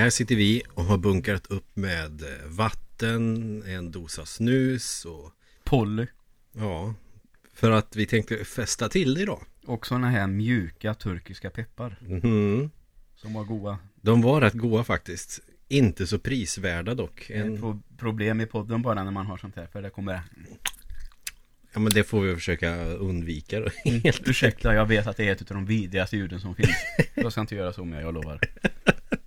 Här sitter vi och har bunkat upp med eh, vatten, en dosa snus och Polly. ja, för att vi tänkte festa till det idag. Och sådana här mjuka turkiska peppar. Mhm. Som var goda. De var rätt goda faktiskt. Inte så prisvärda dock. En... En, Pro problem i podden bara när man har sånt här. För det kommer ja men det får vi försöka undvika då. Helt. Ursäkta, jag vet att det är ett av de vidrigaste ljuden som finns. Jag ska inte göra så mer, jag lovar.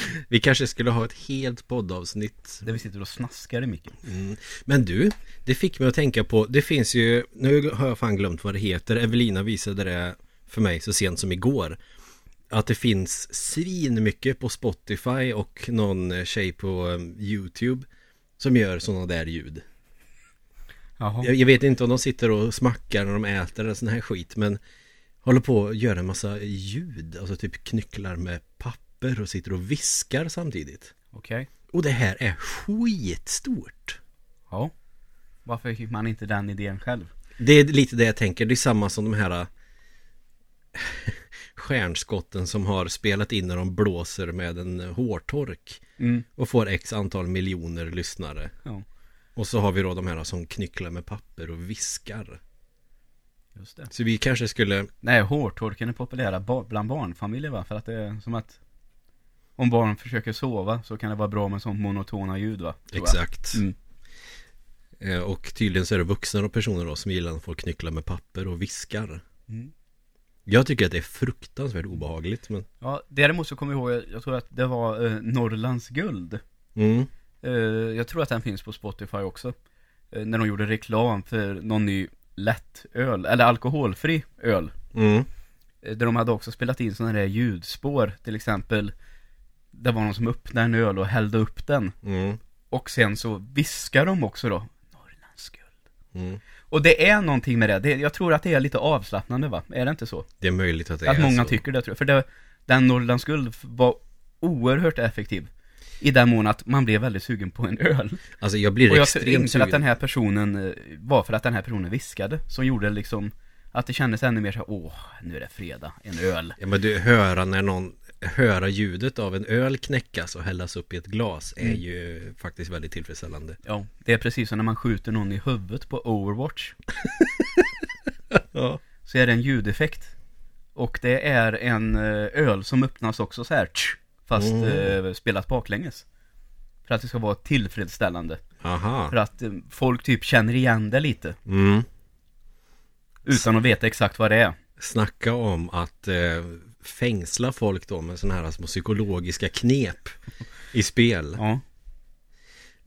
Vi kanske skulle ha ett helt poddavsnitt. Där vi sitter och snaskar i micken. Mm. Men du, det fick mig att tänka på, det finns ju, nu har jag fan glömt vad det heter, Evelina visade det för mig så sent som igår. Att det finns svin mycket på Spotify och någon tjej på um, YouTube som gör sådana där ljud. Jaha. Jag, jag vet inte om de sitter och smackar när de äter eller sån här skit men håller på att göra en massa ljud, alltså typ knycklar med papper och sitter och viskar samtidigt. Okej. Och det här är skitstort. Ja. Varför fick man inte den idén själv? Det är lite det jag tänker, det är samma som de här äh, stjärnskotten som har spelat in när de blåser med en hårtork Mm. och får x antal miljoner lyssnare. Ja, Och så har vi då de här som knycklar med papper och viskar. just det. Så vi kanske skulle, Nej, hårtorken är populära bland barnfamiljer va? För att det är som att om barn försöker sova så kan det vara bra med sånt monotona ljud va? Exakt. Mm. Eh, Och tydligen så är det vuxna och personer då som gillar att få knyckla med papper och viskar. Mm. Jag tycker att det är fruktansvärt obehagligt men Ja, däremot så kommer jag ihåg, jag tror att det var eh, Norrlands guld. mm. Eh, jag tror att den finns på Spotify också. Eh, när de gjorde reklam för någon ny lättöl, eller alkoholfri öl. Mm. Eh, Där de hade också spelat in sådana där ljudspår, till exempel Det var någon som öppnade en öl och hällde upp den. Mm. Och sen så viskar de också då Norrlands guld. Mm. Och det är någonting med det. det, jag tror att det är lite avslappnande va? Är det inte så? Det är möjligt att det att är många så. tycker det tror jag. För det, den Norrlands guld var oerhört effektiv. I den mån att man blev väldigt sugen på en öl. Alltså jag blir Och jag extremt sugen. att den här personen eh, var för att den här personen viskade. Som gjorde liksom att det kändes ännu mer så här, åh, nu är det fredag, en öl. Ja men du, höra när någon Höra ljudet av en öl knäckas och hällas upp i ett glas är Mm. ju faktiskt väldigt tillfredsställande. Ja, det är precis som när man skjuter någon i huvudet på Overwatch. Ja. Så är det en ljudeffekt. Och det är en eh, öl som öppnas också så här, fast Mm. eh, spelat baklänges. För att det ska vara tillfredsställande. Aha. För att eh, folk typ känner igen det lite. Mm. Utan att veta exakt vad det är. Snacka om att eh, fängsla folk då med sådana här små psykologiska knep i spel. Ja.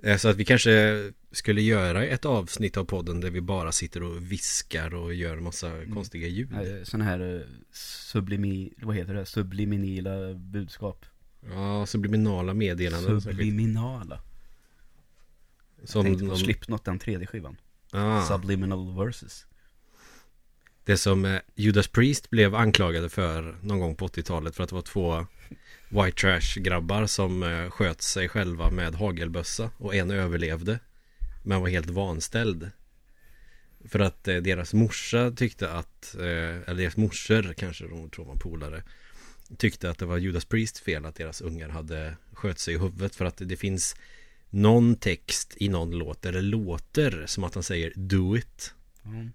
Eh, Så att vi kanske skulle göra ett avsnitt av podden där vi bara sitter och viskar och gör massa konstiga ljud. Sån här eh, sublimi, vad heter det? Subliminila budskap. Ja, subliminala meddelanden. Subliminala. Jag Som tänkte på någon- Slipknot, den tredje skivan. Ah. Subliminal verses. Det som eh, Judas Priest blev anklagade för någon gång på 80-talet för att det var två White Trash grabbar som eh, sköt sig själva med hagelbössa och en överlevde men var helt vanställd. För att eh, deras morsa tyckte att, eller deras morsor kanske de tror var polare Tyckte att det var Judas Priest fel att deras ungar hade sköt sig i huvudet för att det finns någon text i någon låt där det låter som att han säger Do it Mm.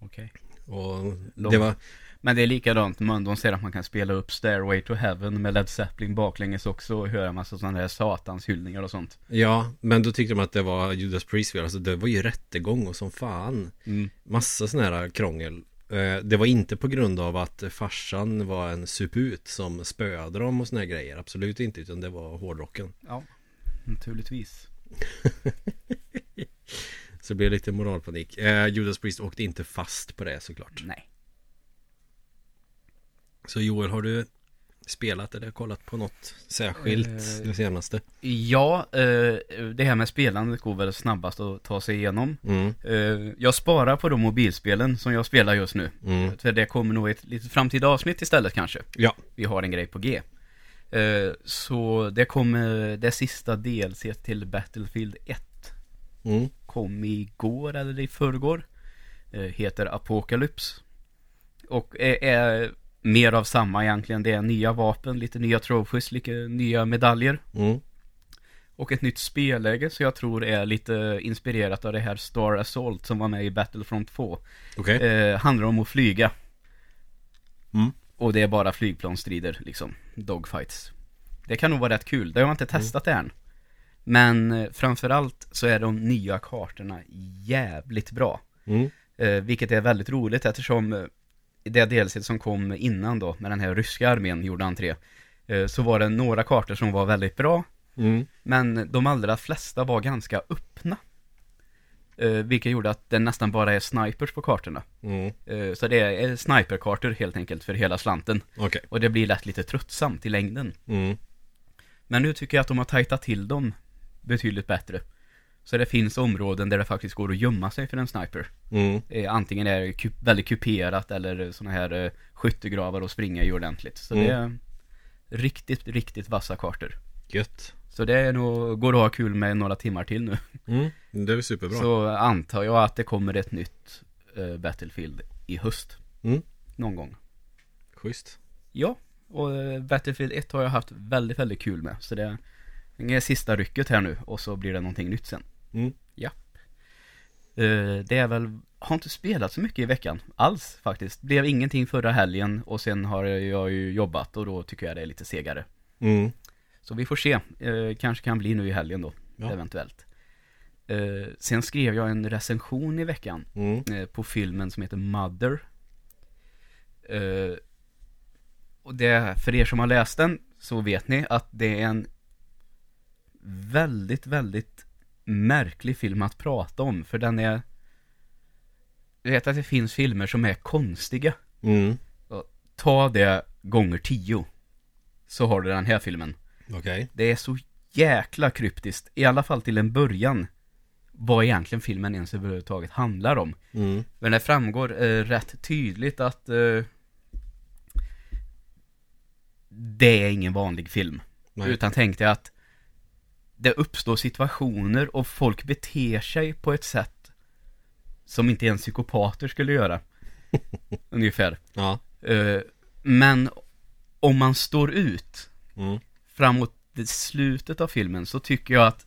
Okej. och det var Men det är likadant, man, de säger att man kan spela upp Stairway to Heaven med Led Zeppelin baklänges också och höra massa sådana där satanshyllningar och sånt. Ja, men då tyckte de att det var Judas Priest fel. Alltså det var ju rättegång och som fan. Mm. Massa sån här krångel. Eh, Det var inte på grund av att farsan var en suput som spöade dem och såna här grejer. Absolut inte, utan det var hårdrocken. Ja, naturligtvis. Så det blev lite moralpanik. Eh, Judas Priest åkte inte fast på det såklart. Nej. Så Joel, har du spelat eller kollat på något särskilt Eh, det senaste? Ja, eh, det här med spelandet går väl snabbast att ta sig igenom. Mm, Eh, jag sparar på de mobilspelen som jag spelar just nu. mm. För det kommer nog ett litet framtida avsnitt istället kanske. Ja, Vi har en grej på G. Eh, så det kommer det sista DLC till Battlefield 1. Mm. Kom igår eller i förrgår. Eh, heter Apocalypse. Och är, är mer av samma egentligen. Det är nya vapen, lite nya trophies, lite nya medaljer. Mm. Och ett nytt spelläge så jag tror är lite inspirerat av det här Star Assault som var med i Battlefront 2. Okej. Eh, handlar om att flyga. Mm. Och det är bara flygplansstrider liksom. Dogfights. Det kan nog vara rätt kul. Det har jag inte testat än. Men eh, framförallt så är de nya kartorna jävligt bra. Mm. Eh, vilket är väldigt roligt eftersom eh, det DLC som kom innan då, med den här ryska armén gjorde entré. Eh, så var det några kartor som var väldigt bra. Mm. Men de allra flesta var ganska öppna. Eh, vilket gjorde att det nästan bara är snipers på kartorna. Mm. Eh, så det är sniperkartor helt enkelt för hela slanten. Okej. Och det blir lätt lite tröttsamt i längden. Mm. Men nu tycker jag att de har tajtat till dem betydligt bättre. Så det finns områden där det faktiskt går att gömma sig för en sniper. Mm. Eh, antingen är det kup- väldigt kuperat eller sådana här eh, skyttegravar och springa i ordentligt. Så Mm. det är riktigt, riktigt vassa kartor. Gött. Så det är nog, går att ha kul med några timmar till nu. Mm. Det är superbra. Så antar jag att det kommer ett nytt eh, Battlefield i höst. Mm. Någon gång. Schysst. Ja, och Battlefield 1 har jag haft väldigt, väldigt kul med. Så det är sista rycket här nu och så blir det någonting nytt sen. Mm. Ja. Eh, det är väl, har inte spelat så mycket i veckan alls faktiskt. Blev ingenting förra helgen och sen har jag ju jobbat och då tycker jag det är lite segare. Mm. Så vi får se. Eh, kanske kan bli nu i helgen då, Ja. eventuellt. Eh, sen skrev jag en recension i veckan Mm. på filmen som heter Mother. Och det, för er som har läst den så vet ni att det är en väldigt, väldigt märklig film att prata om. För den är... Jag vet att det finns filmer som är konstiga. Mm. Ta det gånger tio. Så har du den här filmen. Okej. Det är så jäkla kryptiskt, i alla fall till en början, vad egentligen filmen ens överhuvudtaget handlar om. Mm. Men det framgår eh, rätt tydligt att eh, det är ingen vanlig film. Nej. Utan tänkte att det uppstår situationer och folk beter sig på ett sätt som inte ens psykopater skulle göra. Ungefär. Ja. Eh, men om man står ut Mm. framåt slutet av filmen så tycker jag att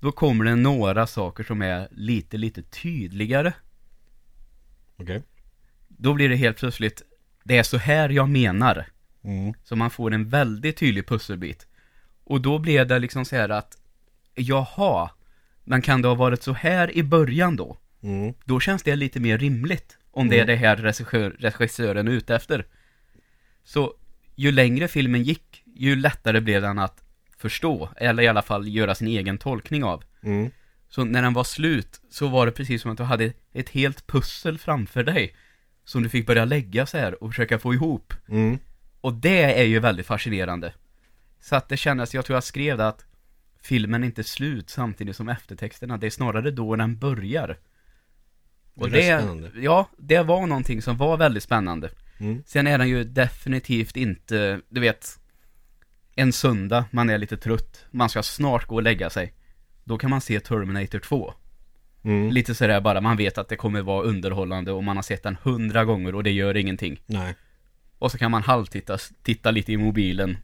då kommer det några saker som är lite, lite tydligare. Okej. Då blir det helt plötsligt, det är så här jag menar. Mm. Så man får en väldigt tydlig pusselbit. Och då blev det liksom så här att, jaha, men kan det ha varit så här i början då? Mm. Då känns det lite mer rimligt. Om det är det här regissör, regissören är ute efter. Så ju längre filmen gick, ju lättare blev den att förstå. Eller i alla fall göra sin egen tolkning av. Mm. Så när den var slut så var det precis som att du hade ett helt pussel framför dig. Som du fick börja lägga så här och försöka få ihop. Mm. Och det är ju väldigt fascinerande. Så att det kändes, jag tror jag skrev det att filmen inte slut samtidigt som eftertexterna. Det är snarare då den börjar. Och Det är spännande. ja, det var någonting som var väldigt spännande. Mm. Sen är den ju definitivt inte, du vet, en söndag, man är lite trött, man ska snart gå och lägga sig. Då kan man se Terminator 2. Mm. Lite sådär bara, man vet att det kommer vara underhållande och man har sett den hundra gånger och det gör ingenting. Nej. Och så kan man halvtitta titta lite i mobilen.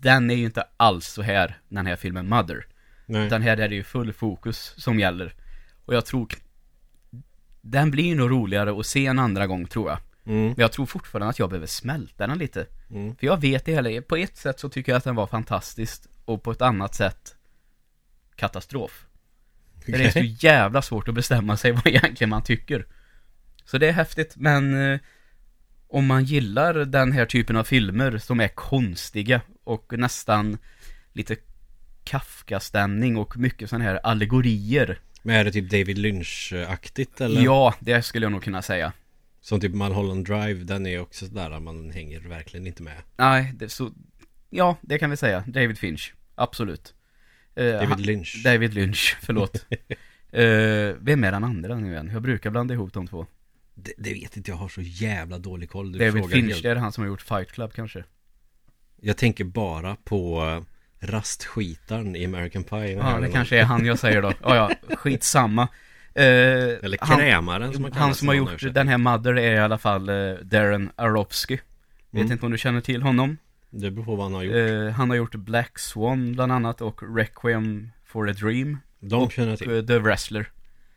Den är ju inte alls så här, den här filmen Mother. Nej. Utan här är det ju full fokus som gäller. Och jag tror Den blir nog roligare att se en andra gång tror jag. Mm. Men jag tror fortfarande att jag behöver smälta den lite. Mm. För jag vet det heller, på ett sätt så tycker jag att den var fantastisk och på ett annat sätt katastrof. För Det är så jävla svårt att bestämma sig vad egentligen man tycker. Så det är häftigt, men eh, om man gillar den här typen av filmer som är konstiga och nästan lite Kafka-stämning och mycket sådana här allegorier. Men är det typ David Lynch-aktigt eller? Ja, det skulle jag nog kunna säga. Som typ Mulholland Drive, den är också sådär man hänger verkligen inte med. Nej, det, så, ja, det kan vi säga. David Finch, absolut. Eh, David han- Lynch. David Lynch, förlåt. Eh, vem är den andra nu igen? Jag brukar blanda ihop de två. Det, det vet inte, jag har så jävla dålig koll. Du David frågar Finch, helt- det är han som har gjort Fight Club kanske. Jag tänker bara på eh, rastskitaren i American Pie. Ja, det kanske är han jag säger då. Ja, ja, skitsamma. Eh, Eller han- krämaren som man kallar Han som har gjort den här Mother är i alla fall eh, Darren Aronofsky. Vet Mm. inte om du känner till honom? Det beror på vad han har gjort. Eh, han har gjort Black Swan bland annat och Requiem for a Dream. De och känner jag till. eh, The Wrestler.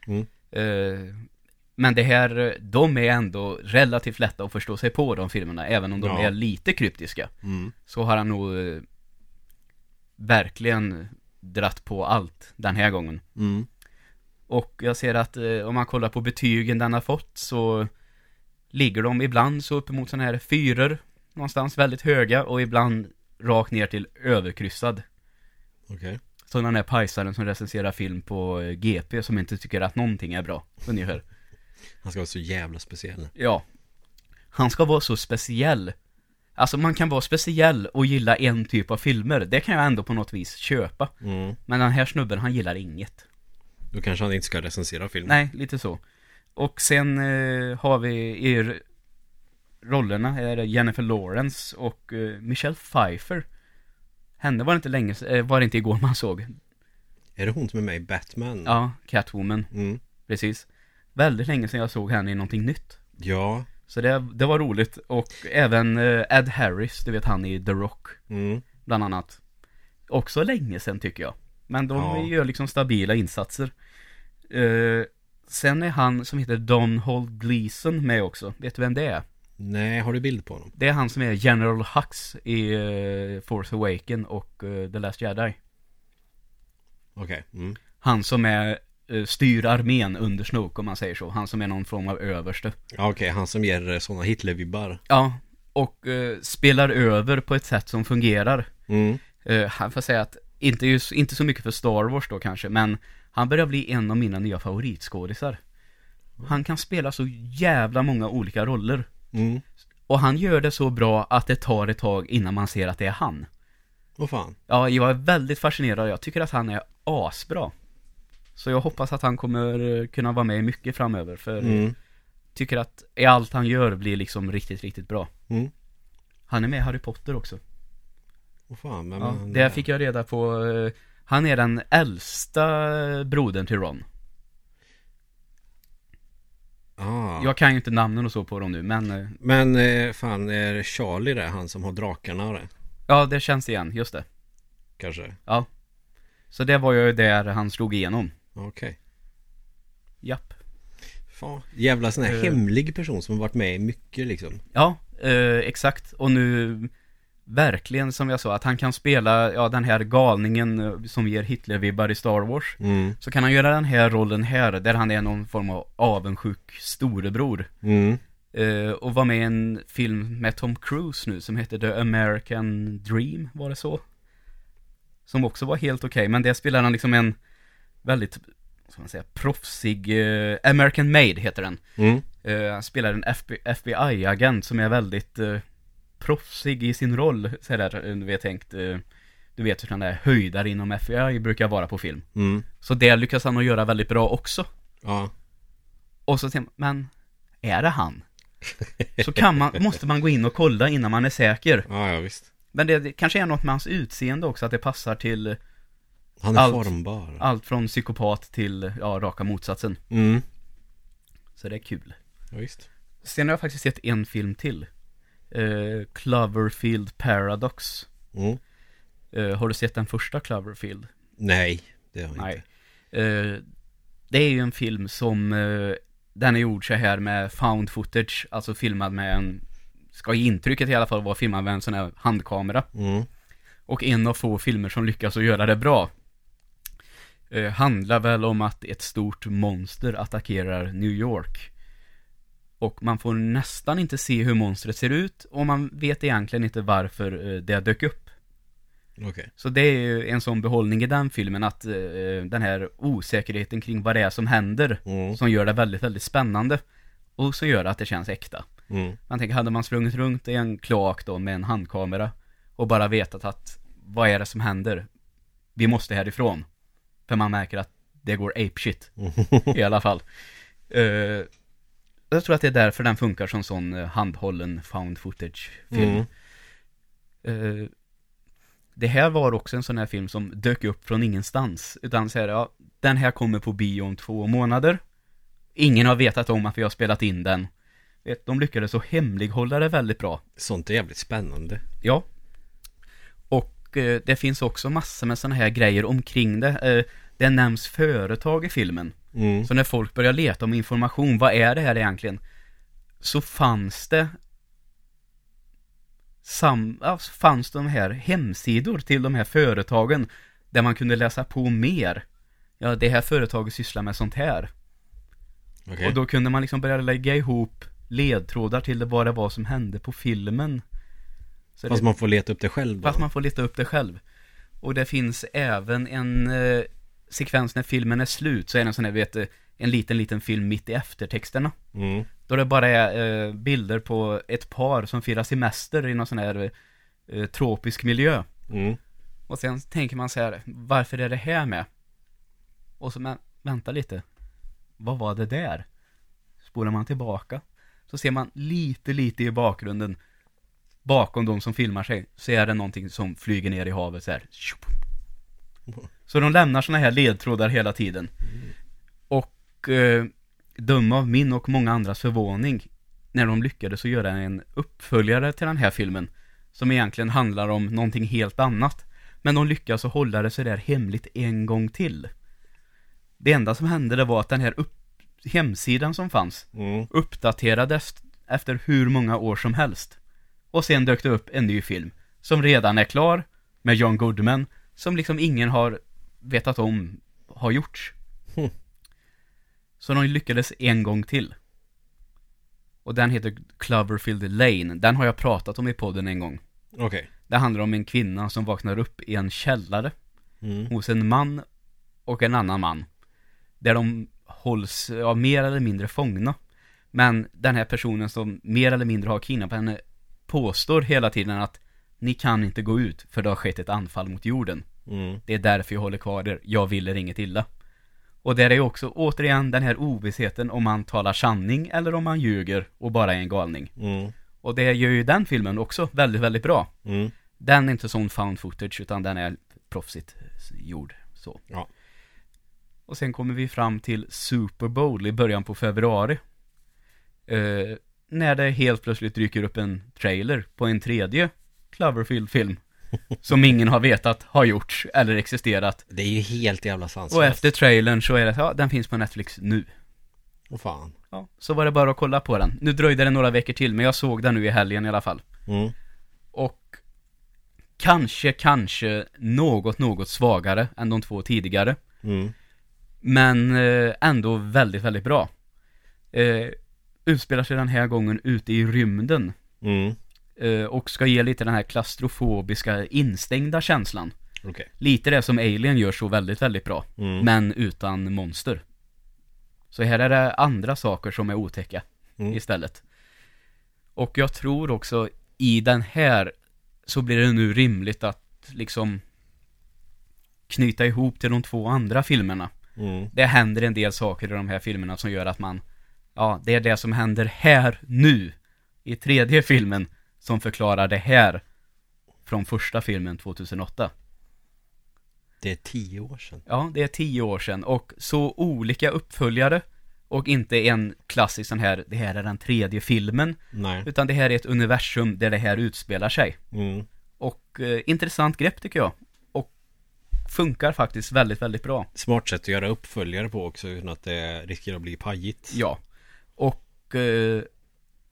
Mm. Men det här, de är ändå relativt lätta att förstå sig på de filmerna, även om de Ja. är lite kryptiska. Mm. Så har han nog eh, verkligen dratt på allt den här gången. Mm. Och jag ser att eh, om man kollar på betygen den har fått så ligger de ibland så uppemot sådana här fyror någonstans väldigt höga och ibland rakt ner till överkryssad. Okej. Som den här pajsaren som recenserar film på eh, GP som inte tycker att någonting är bra, ungefär. Han ska vara så jävla speciell. Ja. Han ska vara så speciell. Alltså man kan vara speciell och gilla en typ av filmer. Det kan jag ändå på något vis köpa. Mm. Men den här snubben, han gillar inget. Då kanske han inte ska recensera film. Nej, lite så. Och sen eh, har vi i r- rollerna är det Jennifer Lawrence och eh, Michelle Pfeiffer. Henne var det inte länge eh, var det inte igår man såg. Är det hon som är med i Batman? Ja, Catwoman, Mm. precis. Väldigt länge sedan jag såg henne i någonting nytt. Ja. Så det, det var roligt. Och även eh, Ed Harris, du vet han i The Rock, Mm. bland annat. Också länge sedan tycker jag. Men de Ja. gör liksom stabila insatser. Eh, sen är han som heter Don Holt Gleason med också. Vet du vem det är? Nej, har du bild på honom? Det är han som är General Hux i uh, Force Awaken och eh, The Last Jedi. Okej. Mm. Han som är uh, styr armén under Snoke om man säger så. Han som är någon form av överste. Ja, okej. Han som ger sådana Hitler-vibbar. Ja, och eh, spelar över på ett sätt som fungerar. Mm. Uh, han får säga att, inte, just, inte så mycket för Star Wars då kanske, men han börjar bli en av mina nya favoritskådisar. Han kan spela så jävla många olika roller. Mm. Och han gör det så bra att det tar ett tag innan man ser att det är han. Vad fan. Ja, jag är väldigt fascinerad. Jag tycker att han är asbra. Så jag hoppas att han kommer eh, kunna vara med i mycket framöver. För jag Mm. tycker att allt han gör blir liksom riktigt, riktigt bra. Mm. Han är med i Harry Potter också. Vad fan, men Ja, det fick jag reda på. eh, Han är den äldsta brodern till Ron. Ah. Jag kan ju inte namnen och så på dem nu, men eh, Men eh, fan, är Charlie det? Han som har drakarna det? ja, det känns igen, just det. Kanske? Ja. Så det var ju där han slog igenom. Okej. Japp. Fan. Jävla sån här Eh. hemlig person som har varit med i mycket liksom. Ja, eh, exakt. Och nu, verkligen som jag sa, att han kan spela, ja den här galningen eh, som ger Hitler-vibbar i Star Wars. Mm. Så kan han göra den här rollen här, där han är någon form av avundsjuk storebror. Mm. Eh, och var med i en film med Tom Cruise nu som heter The American Dream, var det så? Som också var helt okej, men där spelar han liksom en väldigt, ska man säga, proffsig, eh, American Made heter den. Mm. Eh, han spelar en FB, FBI-agent som är väldigt eh, proffsig i sin roll, så där, eh, vi har tänkt, eh, du vet hur den där höjdare inom FBI brukar vara på film. Mm. Så det lyckas han att göra väldigt bra också. Ja. Och så tänker man, men är det han? Så kan man, måste man gå in och kolla innan man är säker. Ja, ja visst. Men det, det kanske är något med hans utseende också, att det passar till Han är Allt. formbar. allt från psykopat till, ja, raka motsatsen. Mm. Så det är kul. Ja, visst. Sen har jag faktiskt sett en film till. Eh, Cloverfield Paradox. Mm. Eh, har du sett den första Cloverfield? Nej, det har jag Nej. inte. Eh, det är ju en film som, eh, den är gjord så här med found footage, alltså filmad med en, ska ge intrycket i alla fall vara filmad med en sån här handkamera. Mm. Och en av få filmer som lyckas att göra det bra. Eh, handlar väl om att ett stort monster attackerar New York. Och man får nästan inte se hur monstret ser ut och man vet egentligen inte varför eh, det dök upp. Okej. Så det är ju en sån behållning i den filmen att eh, den här osäkerheten kring vad det är som händer Mm. som gör det väldigt, väldigt spännande. Och så gör det att det känns äkta. Mm. Man tänker, hade man sprungit runt i en kloak då med en handkamera och bara vetat att vad är det som händer? Vi måste härifrån. För man märker att det går apeshit i alla fall. Eh, jag tror att det är därför den funkar som sån eh, handhållen found footage film. Mm. Eh, det här var också en sån här film som dök upp från ingenstans. Utan så här, ja, den här kommer på bio om två månader. Ingen har vetat om att vi har spelat in den. Vet, de lyckades så hemlighålla det väldigt bra. Sånt är jävligt spännande. Ja. Och eh, det finns också massor med såna här grejer omkring det. Eh, det nämns företag i filmen. Mm. Så när folk börjar leta om information, vad är det här egentligen? Så fanns det sam, ja, så fanns de här hemsidor till de här företagen där man kunde läsa på mer. Ja, det här företaget sysslar med sånt här. Okej. Och då kunde man liksom börja lägga ihop ledtrådar till det vad det var som hände på filmen. Så Fast det, man får leta upp det själv då. fast man får leta upp det själv. Och det finns även en eh, sekvens när filmen är slut, så är det en sån här, vet, en liten, liten film mitt i eftertexterna. Mm. Då det bara är eh, bilder på ett par som firar semester i någon sån här eh, tropisk miljö. Mm. Och sen tänker man så här, varför är det här med? Och så, men vänta lite. Vad var det där? Spolar man tillbaka. Så ser man lite, lite i bakgrunden. Bakom de som filmar sig. Så är det någonting som flyger ner i havet så här. Så de lämnar såna här ledtrådar hela tiden. Och eh, döma av min och många andras förvåning. När de lyckades att göra en uppföljare till den här filmen. Som egentligen handlar om någonting helt annat. Men de lyckas att hålla det så där hemligt en gång till. Det enda som hände det var att den här upp hemsidan som fanns Mm. uppdaterades efter hur många år som helst. Och sen dök det upp en ny film som redan är klar med John Goodman som liksom ingen har vetat om har gjorts. Hm. Så de lyckades en gång till. Och den heter Cloverfield Lane. Den har jag pratat om i podden en gång. Okej. Det handlar om en kvinna som vaknar upp i en källare Mm. hos en man och en annan man. Där de hålls, ja, mer eller mindre fångna. Men den här personen som mer eller mindre har kidnappat henne påstår hela tiden att ni kan inte gå ut för det har skett ett anfall mot jorden. Mm. Det är därför jag håller kvar er. Jag vill er inget illa. Och där är också återigen den här ovissheten om man talar sanning eller om man ljuger och bara är en galning. Mm. Och det gör ju den filmen också väldigt, väldigt bra. Mm. Den är inte sån found footage utan den är proffsigt gjord så. Ja. Och sen kommer vi fram till Super Bowl i början på februari. Eh, när det helt plötsligt dyker upp en trailer på en tredje Cloverfield-film. Som ingen har vetat har gjorts eller existerat. Det är ju helt jävla Och sanslöst. efter trailern så är det, ja den finns på Netflix nu. Åh fan. Ja, så var det bara att kolla på den. Nu dröjde det några veckor till men jag såg den nu i helgen i alla fall. Mm. Och kanske, kanske något, något svagare än de två tidigare. Mm. Men eh, ändå väldigt, väldigt bra. Eh, utspelar sig den här gången ute i rymden. Mm. Eh, och ska ge lite den här klaustrofobiska instängda känslan. Okej. Lite det som Alien gör så väldigt, väldigt bra. Mm. Men utan monster. Så här är det andra saker som är otäcka Mm. istället. Och jag tror också i den här så blir det nu rimligt att liksom knyta ihop till de två andra filmerna. Mm. Det händer en del saker i de här filmerna som gör att man, ja, det är det som händer här nu i tredje filmen som förklarar det här från första filmen 2008. Det är tio år sedan. Ja, det är tio år sedan och så olika uppföljare och inte en klassisk sån här, det här är den tredje filmen, Nej. utan det här är ett universum där det här utspelar sig. Mm. Och eh, intressant grepp tycker jag. Och funkar faktiskt väldigt, väldigt bra. Smart sätt att göra uppföljare på också utan att det riskerar att bli pajigt. Ja. Och eh,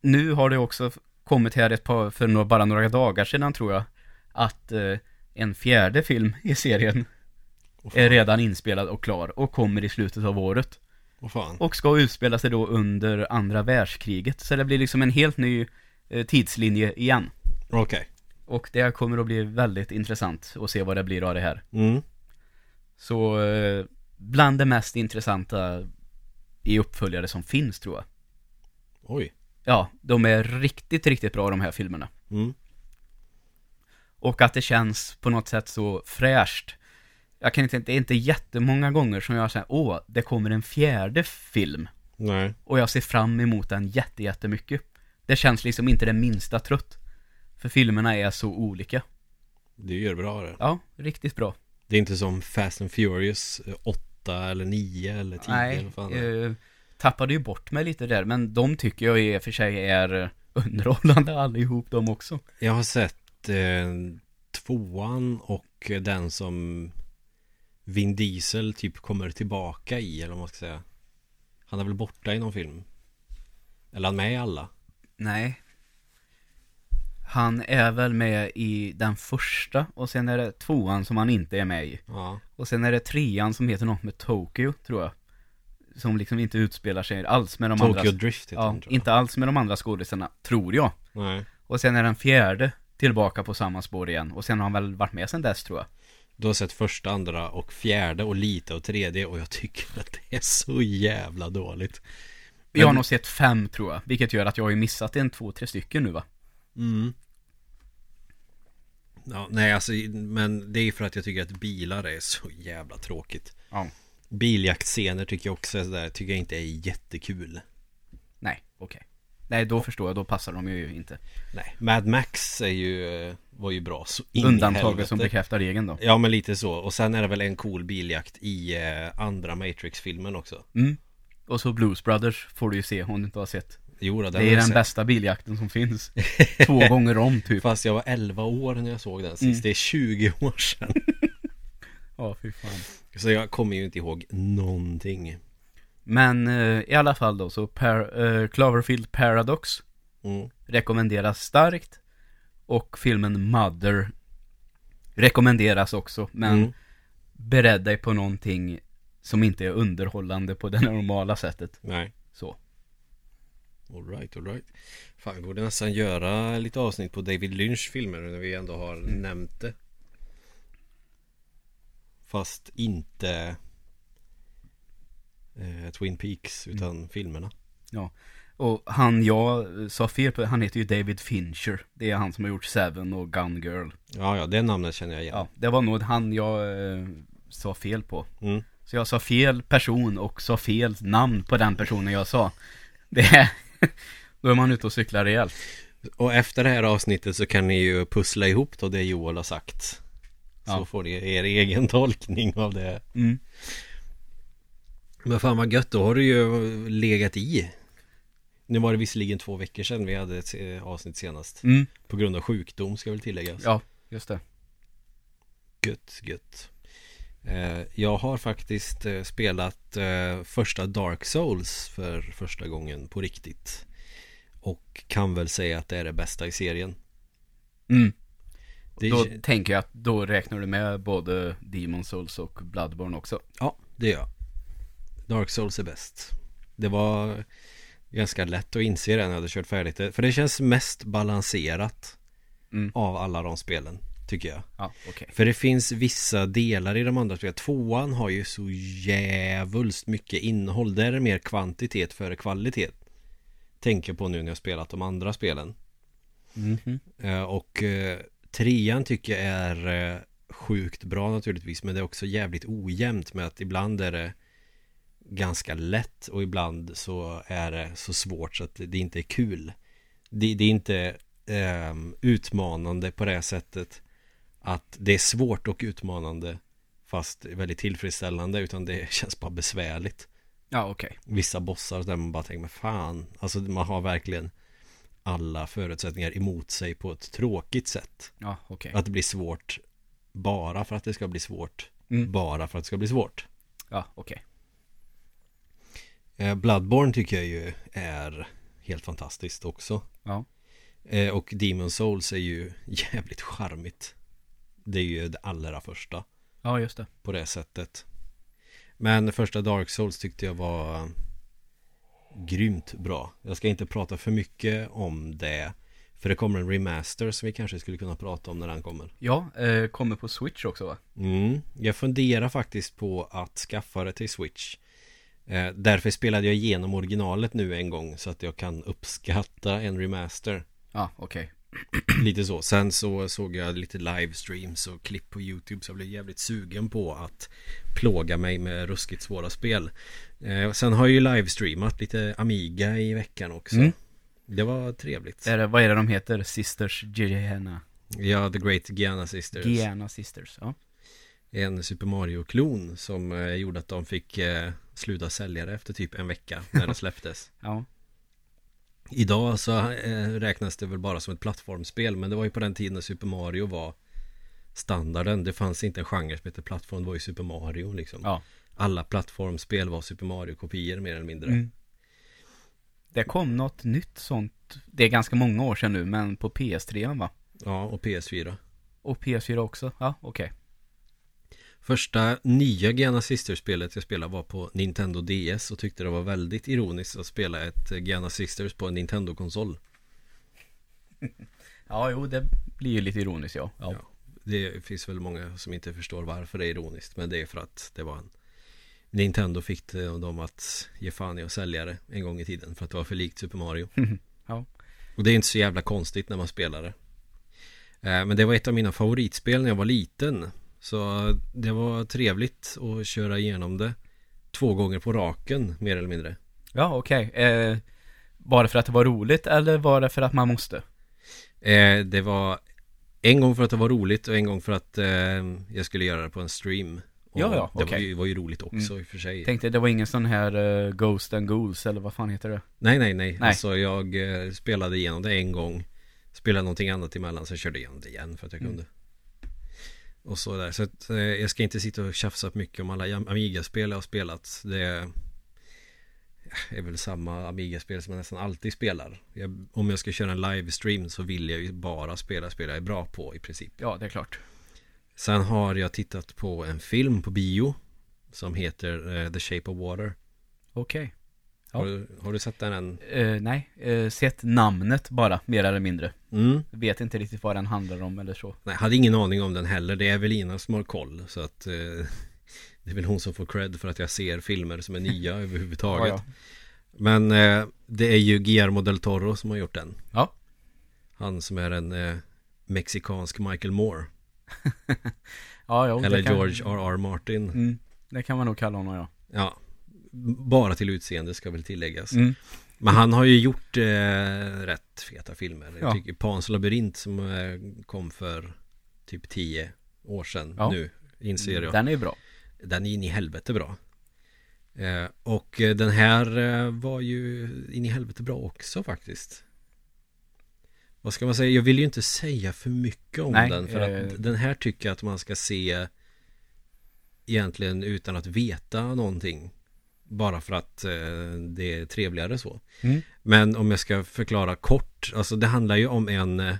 nu har det också kommit här ett par, för några, bara några dagar sedan tror jag, att eh, en fjärde film i serien fan. är redan inspelad och klar och kommer i slutet av året. Fan. Och ska utspela sig då under andra världskriget. Så det blir liksom en helt ny eh, tidslinje igen. Okej. Och det kommer att bli väldigt intressant att se vad det blir av det här. Mm. Så eh, bland det mest intressanta i uppföljare som finns tror jag. Oj. Ja, de är riktigt, riktigt bra de här filmerna. Mm. Och att det känns på något sätt så fräscht. Jag kan inte, det är inte jättemånga gånger som jag säger, åh, det kommer en fjärde film. Nej. Och jag ser fram emot den jätte, jättemycket. Det känns liksom inte det minsta trött. För filmerna är så olika. Det gör bra det. Ja, riktigt bra. Det är inte som Fast and Furious 8 eller 9 eller 10 Nej, eller fan eh, tappade ju bort mig lite där, men de tycker jag i och för sig är underhållande allihop de också. Jag har sett eh, tvåan och den som Vin Diesel typ kommer tillbaka i eller vad man ska säga. Han är väl borta i någon film? Eller han med i alla? Nej. Han är väl med i den första och sen är det tvåan som han inte är med i. Ja. Och sen är det trean som heter något med Tokyo, tror jag. Som liksom inte utspelar sig alls med de Tokyo andra... Drift heter Ja, den tror jag. inte alls med de andra skådisarna, tror jag. Nej. Och sen är den fjärde tillbaka på samma spår igen. Och sen har han väl varit med sen dess, tror jag. Du har sett första, andra och fjärde och lite och tredje och jag tycker att det är så jävla dåligt. Jag har Men- nog sett fem, tror jag. Vilket gör att jag har ju missat en, två, tre stycken nu, va? Mm. Ja, nej alltså, men det är för att jag tycker att bilar är så jävla tråkigt. Ja. Biljaktscener tycker jag också är sådär, tycker jag inte är jättekul. Nej, okej. Nej, då förstår jag. Då passar de ju inte. Nej, Mad Max är ju, var ju bra så Undantaget som bekräftar regeln då. Ja men lite så, och sen är det väl en cool biljakt i eh, andra Matrix-filmen också. Mm. Och så Blues Brothers får du ju se om du inte har sett. Jo, då, Det är den sett. bästa biljakten som finns. Två gånger om typ. Fast jag var 11 år när jag såg den sist, Mm. det är 20 år sedan. Ja, fy fan. Så jag kommer ju inte ihåg någonting. Men eh, i alla fall då så par, eh, Cloverfield Paradox Mm. rekommenderas starkt. Och filmen Mother rekommenderas också. Men Mm. bered dig på någonting som inte är underhållande på det normala sättet. Nej. Så. Alright, alright. Fan, vi borde nästan göra lite avsnitt på David Lynch filmer när vi ändå har Mm. nämnt det. Fast inte eh, Twin Peaks utan Mm. filmerna. Och han jag sa fel på, han heter ju David Fincher. Det är han som har gjort Seven och Gun Girl. Ja, ja, det namnet känner jag igen. Ja, det var nog han jag eh, sa fel på. Mm. Så jag sa fel person och sa fel namn på den personen jag sa. Det är, då är man ute och cyklar rejält. Och efter det här avsnittet så kan ni ju pussla ihop då det Joel har sagt. Så Ja. får ni er egen tolkning av det. Mm. Men fan vad gött, då har du ju legat i. Nu var det visserligen två veckor sedan vi hade ett eh, avsnitt senast. Mm. På grund av sjukdom ska väl tilläggas. Ja, just det. Gött, gött. Eh, Jag har faktiskt eh, spelat första Dark Souls för första gången på riktigt. Och kan väl säga att det är det bästa i serien. Mm. Det, Då tänker jag att då räknar du med både Demon Souls och Bloodborne också. Ja, det gör jag. Dark Souls är bäst. Det var ganska lätt att inse det när jag hade kört färdigt det. För det känns mest balanserat Mm. av alla de spelen, tycker jag. Ja, okej. För det finns vissa delar i de andra spelen. Tvåan har ju så jävulst mycket innehåll. Där är det mer kvantitet före kvalitet. Tänker på nu när jag spelat de andra spelen. Mhm. Eh, Och eh, trean tycker jag är eh, sjukt bra naturligtvis. Men det är också jävligt ojämnt med att ibland är det ganska lätt och ibland så är det så svårt så att det inte är kul. Det, det är inte eh, utmanande på det sättet att det är svårt och utmanande fast väldigt tillfredsställande utan det känns bara besvärligt. Ja, okej. Vissa bossar där man bara tänker men fan, alltså man har verkligen alla förutsättningar emot sig på ett tråkigt sätt. Ja, okej. Att det blir svårt bara för att det ska bli svårt. Mm. Bara för att det ska bli svårt. Ja, okej. Eh, Bloodborne tycker jag ju är helt fantastiskt också. Ja. Eh, Och Demon Souls är ju jävligt charmigt. Det är ju det allra första Ja, just det. på det sättet. Men första Dark Souls tyckte jag var grymt bra. Jag ska inte prata för mycket om det. För det kommer en remaster som vi kanske skulle kunna prata om när den kommer. Ja, eh, kommer på Switch också va? Mm. Jag funderar faktiskt på att skaffa det till Switch. Eh, därför spelade jag igenom originalet nu en gång så att jag kan uppskatta en remaster. Ja, okej. Lite så. Sen så såg jag lite livestreams och klipp på YouTube så jag blev jävligt sugen på att plåga mig med ruskigt svåra spel. Eh, sen har jag ju livestreamat lite Amiga i veckan också. Mm. Det var trevligt. Är det, vad är det de heter? Sisters Gehenna? Ja, The Great Giana Sisters. Giana Sisters, ja. En Super Mario-klon som eh, gjorde att de fick eh, sluta sälja det efter typ en vecka när det släpptes. Ja, Idag så eh, räknas det väl bara som ett plattformsspel men det var ju på den tiden när Super Mario var standarden. Det fanns inte en genre som heter plattform, det var ju Super Mario liksom. ja. Alla plattformsspel var Super Mario-kopior mer eller mindre. Mm. Det kom något nytt sånt, det är ganska många år sedan nu, men på PS3 va? Ja, och PS4. Och PS4 också? Ja, okej. Första nya Giana Sisters-spelet jag spelade var på Nintendo DS och tyckte det var väldigt ironiskt att spela ett Giana Sisters på en Nintendo-konsol. Ja, jo, det blir ju lite ironiskt ja. Ja, Ja. Det finns väl många som inte förstår varför det är ironiskt men det är för att det var en Nintendo fick dem att ge fan i att sälja det en gång i tiden för att det var för likt Super Mario. ja. Och det är inte så jävla konstigt när man spelar det. Eh, Men det var ett av mina favoritspel när jag var liten. Så det var trevligt att köra igenom det två gånger på raken mer eller mindre. ja okej. Eh, var det för att det var roligt eller var det för att man måste? Eh, Det var en gång för att det var roligt och en gång för att eh, jag skulle göra det på en stream. Och Ja, ja, det var okej. ju, var ju roligt också i och för sig. Tänkte det var ingen sån här eh, Ghost and Ghouls eller vad fan heter det? Nej, nej, nej. Nej. Alltså jag eh, spelade igenom det en gång. Spelade någonting annat emellan, så körde jag igenom det igen för att jag Mm. kunde. Och så där. Så att, eh, jag ska inte sitta och tjafsa mycket om alla Amiga-spel jag har spelat. Det är, är väl samma Amiga-spel som jag nästan alltid spelar. Jag, om jag ska köra en livestream så vill jag ju bara spela spel jag är bra på i princip. Ja, det är klart. Sen har jag tittat på en film på bio som heter eh, The Shape of Water. Okej. Ja. Har, du, har du sett den än? Eh, nej, eh, sett namnet bara, mer eller mindre. Mm. Vet inte riktigt vad den handlar om eller så. Nej, hade ingen aning om den heller. Det är Evelina som har koll. Så att eh, det är väl hon som får cred för att jag ser filmer som är nya överhuvudtaget. Ja, ja. Men det är ju Guillermo del Toro som har gjort den. Ja. Han som är en mexikansk Michael Moore. Ja, jo, eller kan- George R.R. Martin. Mm, det kan man nog kalla honom ja. Ja. Bara till utseende ska väl tilläggas. Mm. Men han har ju gjort eh, rätt feta filmer. Jag Ja. tycker Pans labyrint som eh, kom för typ tio år sedan Ja. nu. Inser jag. Den är ju bra. Den är in i helvete bra. Eh, och eh, den här eh, var ju in i helvete bra också faktiskt. Vad ska man säga? Jag vill ju inte säga för mycket om Nej, den. För att den här tycker jag att man ska se egentligen utan att veta någonting. Bara för att eh, det är trevligare så. Mm. Men om jag ska förklara kort. Alltså det handlar ju om en eh,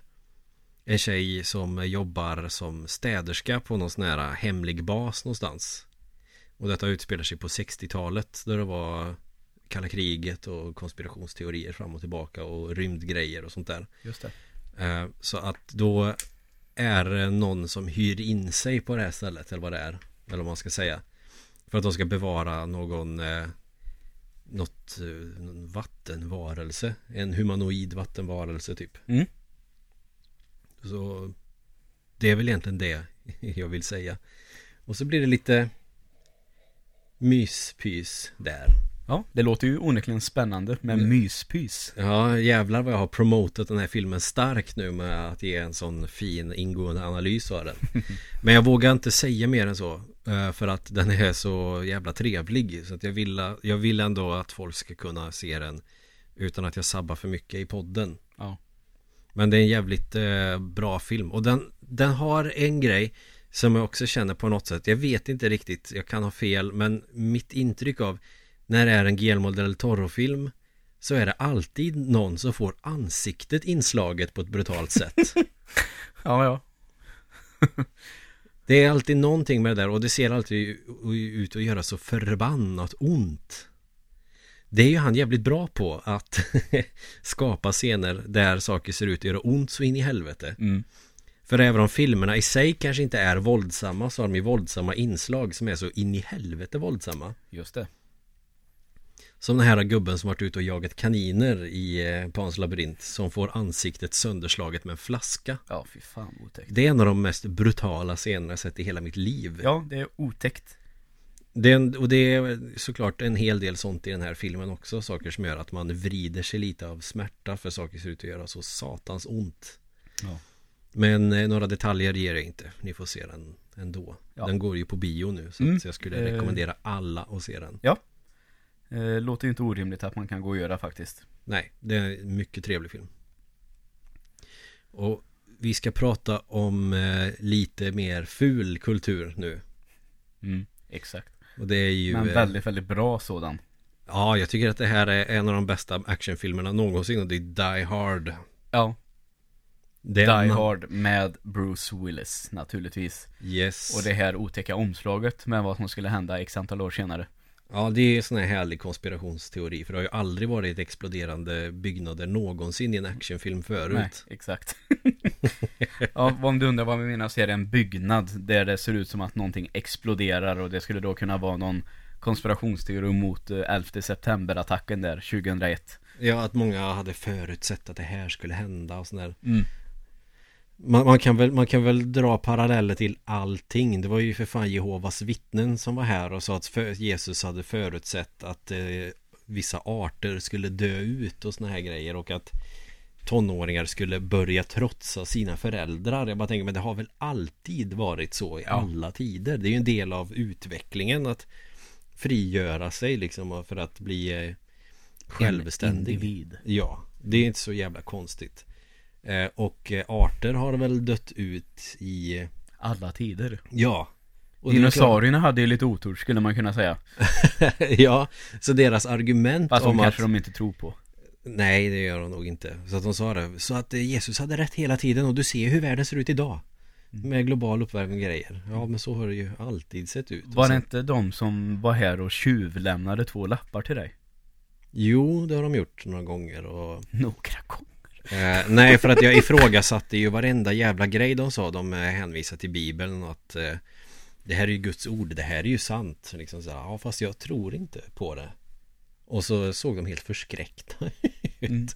En tjej som jobbar som städerska på någon sån här hemlig bas någonstans. Och detta utspelar sig på 60-talet. Där det var kalla kriget och konspirationsteorier fram och tillbaka och rymdgrejer och sånt där. Just det. Eh, Så att då är det någon som hyr in sig på det här stället eller vad det är. Eller vad man ska säga. För att de ska bevara någon eh, Något eh, någon vattenvarelse. En humanoid vattenvarelse typ. Mm. Så det är väl egentligen det jag vill säga. Och så blir det lite myspys där. Ja, det låter ju onekligen spännande med Mm. myspys. Ja, jävlar vad jag har promotat den här filmen starkt nu med att ge en sån fin ingående analys av den. Men jag vågar inte säga mer än så. eh, För att den är så jävla trevlig. Så att jag vill, jag vill ändå att folk ska kunna se den utan att jag sabbar för mycket i podden. Ja. Men det är en jävligt eh, bra film. Och den, den har en grej som jag också känner på något sätt. Jag vet inte riktigt, jag kan ha fel. Men mitt intryck av när det är en Guillermo del Toro-film så är det alltid någon som får ansiktet inslaget på ett brutalt sätt. Ja, ja. Det är alltid någonting med det där och det ser alltid ut att göra så förbannat ont. Det är ju han jävligt bra på att skapa scener där saker ser ut att göra ont så in i helvete. Mm. För även om filmerna i sig kanske inte är våldsamma så har de ju våldsamma inslag som är så in i helvete våldsamma. Just det. Som den här gubben som varit ute och jagat kaniner i eh, Pans labyrint som får ansiktet sönderslaget med en flaska. Ja, fy fan otäckt. Det är en av de mest brutala scenerna jag sett i hela mitt liv. Ja, det är otäckt. Det är en, och det är såklart en hel del sånt i den här filmen också. Saker som gör att man vrider sig lite av smärta för saker ser ut att göra så satans ont. Ja. Men eh, några detaljer ger jag inte. Ni får se den ändå. Ja. Den går ju på bio nu. Så Mm. att jag skulle rekommendera alla att se den. Eh, låter inte orimligt att man kan gå och göra faktiskt. Nej, det är en mycket trevlig film. Och vi ska prata om eh, lite mer ful kultur nu. Mm, exakt. Och det är ju... Men eh, väldigt, väldigt bra sådan. Ja, jag tycker att det här är en av de bästa actionfilmerna någonsin och det är Die Hard. Ja, Det Die Hard med Bruce Willis naturligtvis. Yes. Och det här otäcka omslaget med vad som skulle hända x antal år senare. Ja, det är sån här härlig konspirationsteori. För det har ju aldrig varit exploderande byggnader någonsin i en actionfilm förut. Nej, exakt. ja, om du undrar vad vi menar så är det en byggnad där det ser ut som att någonting exploderar och det skulle då kunna vara någon konspirationsteori mot eh, 11 september-attacken där 2001. Ja, att många hade förutsett att det här skulle hända och sådär. Mm. Man, man, kan väl, man kan väl dra paralleller till allting. Det var ju för fan Jehovas vittnen som var här och sa att för, Jesus hade förutsett att eh, vissa arter skulle dö ut och såna här grejer och att tonåringar skulle börja trotsa sina föräldrar. Jag bara tänker, men det har väl alltid varit så i Ja. alla tider. Det är ju en del av utvecklingen att frigöra sig liksom för att bli eh, självständig. Ja, det är inte så jävla konstigt. Eh, och eh, arter har väl dött ut i... Alla tider. Ja. Och är klart- Dinosaurierna hade ju lite otur skulle man kunna säga. ja, så deras argument Fast om att... kanske de inte tror på. Nej, det gör de nog inte. Så att de sa det. Så att eh, Jesus hade rätt hela tiden och du ser hur världen ser ut idag. Mm. Med global uppvärmning och grejer. Ja, men så har det ju alltid sett ut. Var det sen- inte de som var här och tjuvlämnade två lappar till dig? Jo, det har de gjort några gånger och... Några gånger. Eh, nej, för att jag ifrågasatte ju varenda jävla grej de sa. De eh, hänvisade till Bibeln och att eh, det här är ju Guds ord, det här är ju sant. Liksom så här, ja, fast jag tror inte på det. Och så såg de helt förskräckta ut. Mm.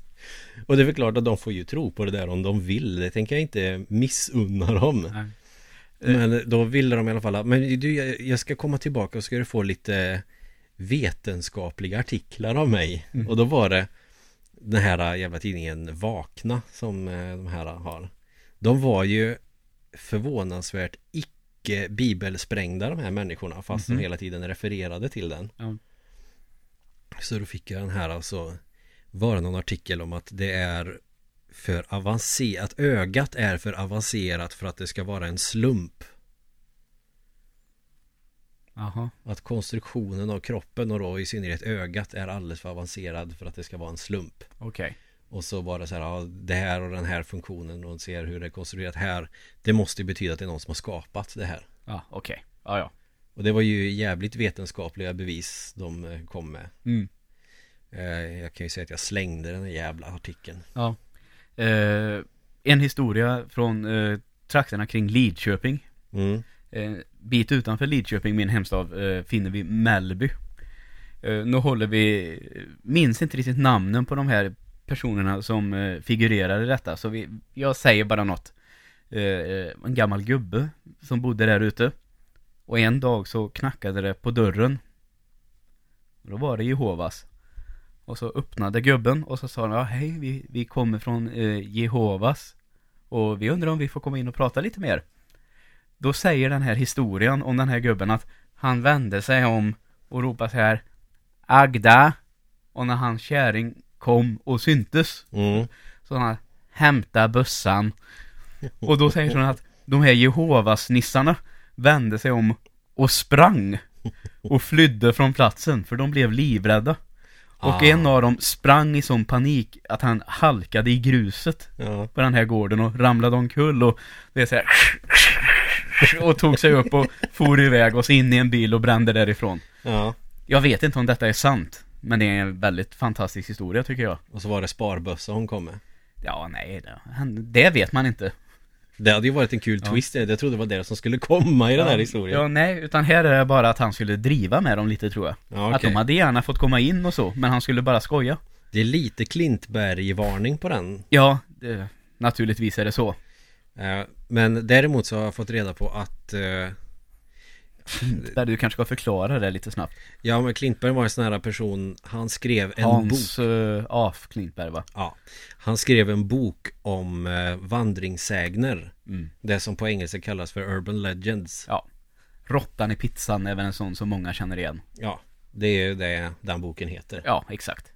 Och det är väl klart att de får ju tro på det där om de vill. Det tänker jag inte missunna dem. Nej. Men då ville de i alla fall Men du, jag- ska komma tillbaka och ska du få lite vetenskapliga artiklar av mig. Mm. Och då var det den här jävla tidningen Vakna som eh, de här har. De var ju förvånansvärt icke bibelsprängda de här människorna fast Mhm. de hela tiden refererade till den. Ja. Så då fick jag den här alltså var det någon artikel om att det är för avancerat, att ögat är för avancerat för att det ska vara en slump. Jaha. Att konstruktionen av kroppen och då i synnerhet ögat är alldeles för avancerad för att det ska vara en slump. Okej. Och så det så här, ja, det här och den här funktionen och ser hur det är konstruerat här. Det måste ju betyda att det är någon som har skapat det här. Ja, okej. Ja, ja. Och det var ju jävligt vetenskapliga bevis de eh, kom med. Mm. Eh, Jag kan ju säga att jag slängde den här jävla artikeln. Ja. Eh, en historia från eh, trakterna kring Lidköping. Mm. Eh, bit utanför Lidköping, min hemstad, eh, finner vi Mellby. Eh, nu håller vi, minns inte riktigt namnen på de här personerna som eh, figurerar i detta, så vi, jag säger bara något. Eh, eh, en gammal gubbe som bodde där ute. Och en dag så knackade det på dörren. Och då var det Jehovas. Och så öppnade gubben och så sa han, ja hej, vi, vi kommer från eh, Jehovas. Och vi undrar om vi får komma in och prata lite mer. Då säger den här historien om den här gubben att han vände sig om och ropade så här Agda Och när hans kärring kom och syntes Mm. Så han hämta bössan Och då säger hon att de här Jehovas nissarna vände sig om och sprang och flydde från platsen för de blev livrädda. Och Ah. en av dem sprang i sån panik att han halkade i gruset Ja. på den här gården och ramlade omkull och det är så här och tog sig upp och for iväg och så in i en bil och brände därifrån. ja. Jag vet inte om detta är sant, men det är en väldigt fantastisk historia tycker jag. Och så var det sparbössa hon kom med. Ja, nej, det, det vet man inte. Det hade ju varit en kul Ja. twist. Jag trodde det var det som skulle komma i den här historien. Ja, nej, utan här är det bara att han skulle driva med dem lite tror jag. Ja, Att okej. de hade gärna fått komma in och så, men han skulle bara skoja. Det är lite Klintberg-varning på den. Ja, det, naturligtvis är det så. Eh, Men däremot så har jag fått reda på att eh, Där du kanske ska förklara det lite snabbt. Ja men Klintberg var en sån här person Han skrev en bok Hans uh, Af Klintberg va? Ja Han skrev en bok om eh, vandringssägner Mm. Det som på engelska kallas för Urban Legends Ja. Råttan i pizzan är väl en sån som många känner igen. Ja Det är ju det den boken heter Ja, exakt.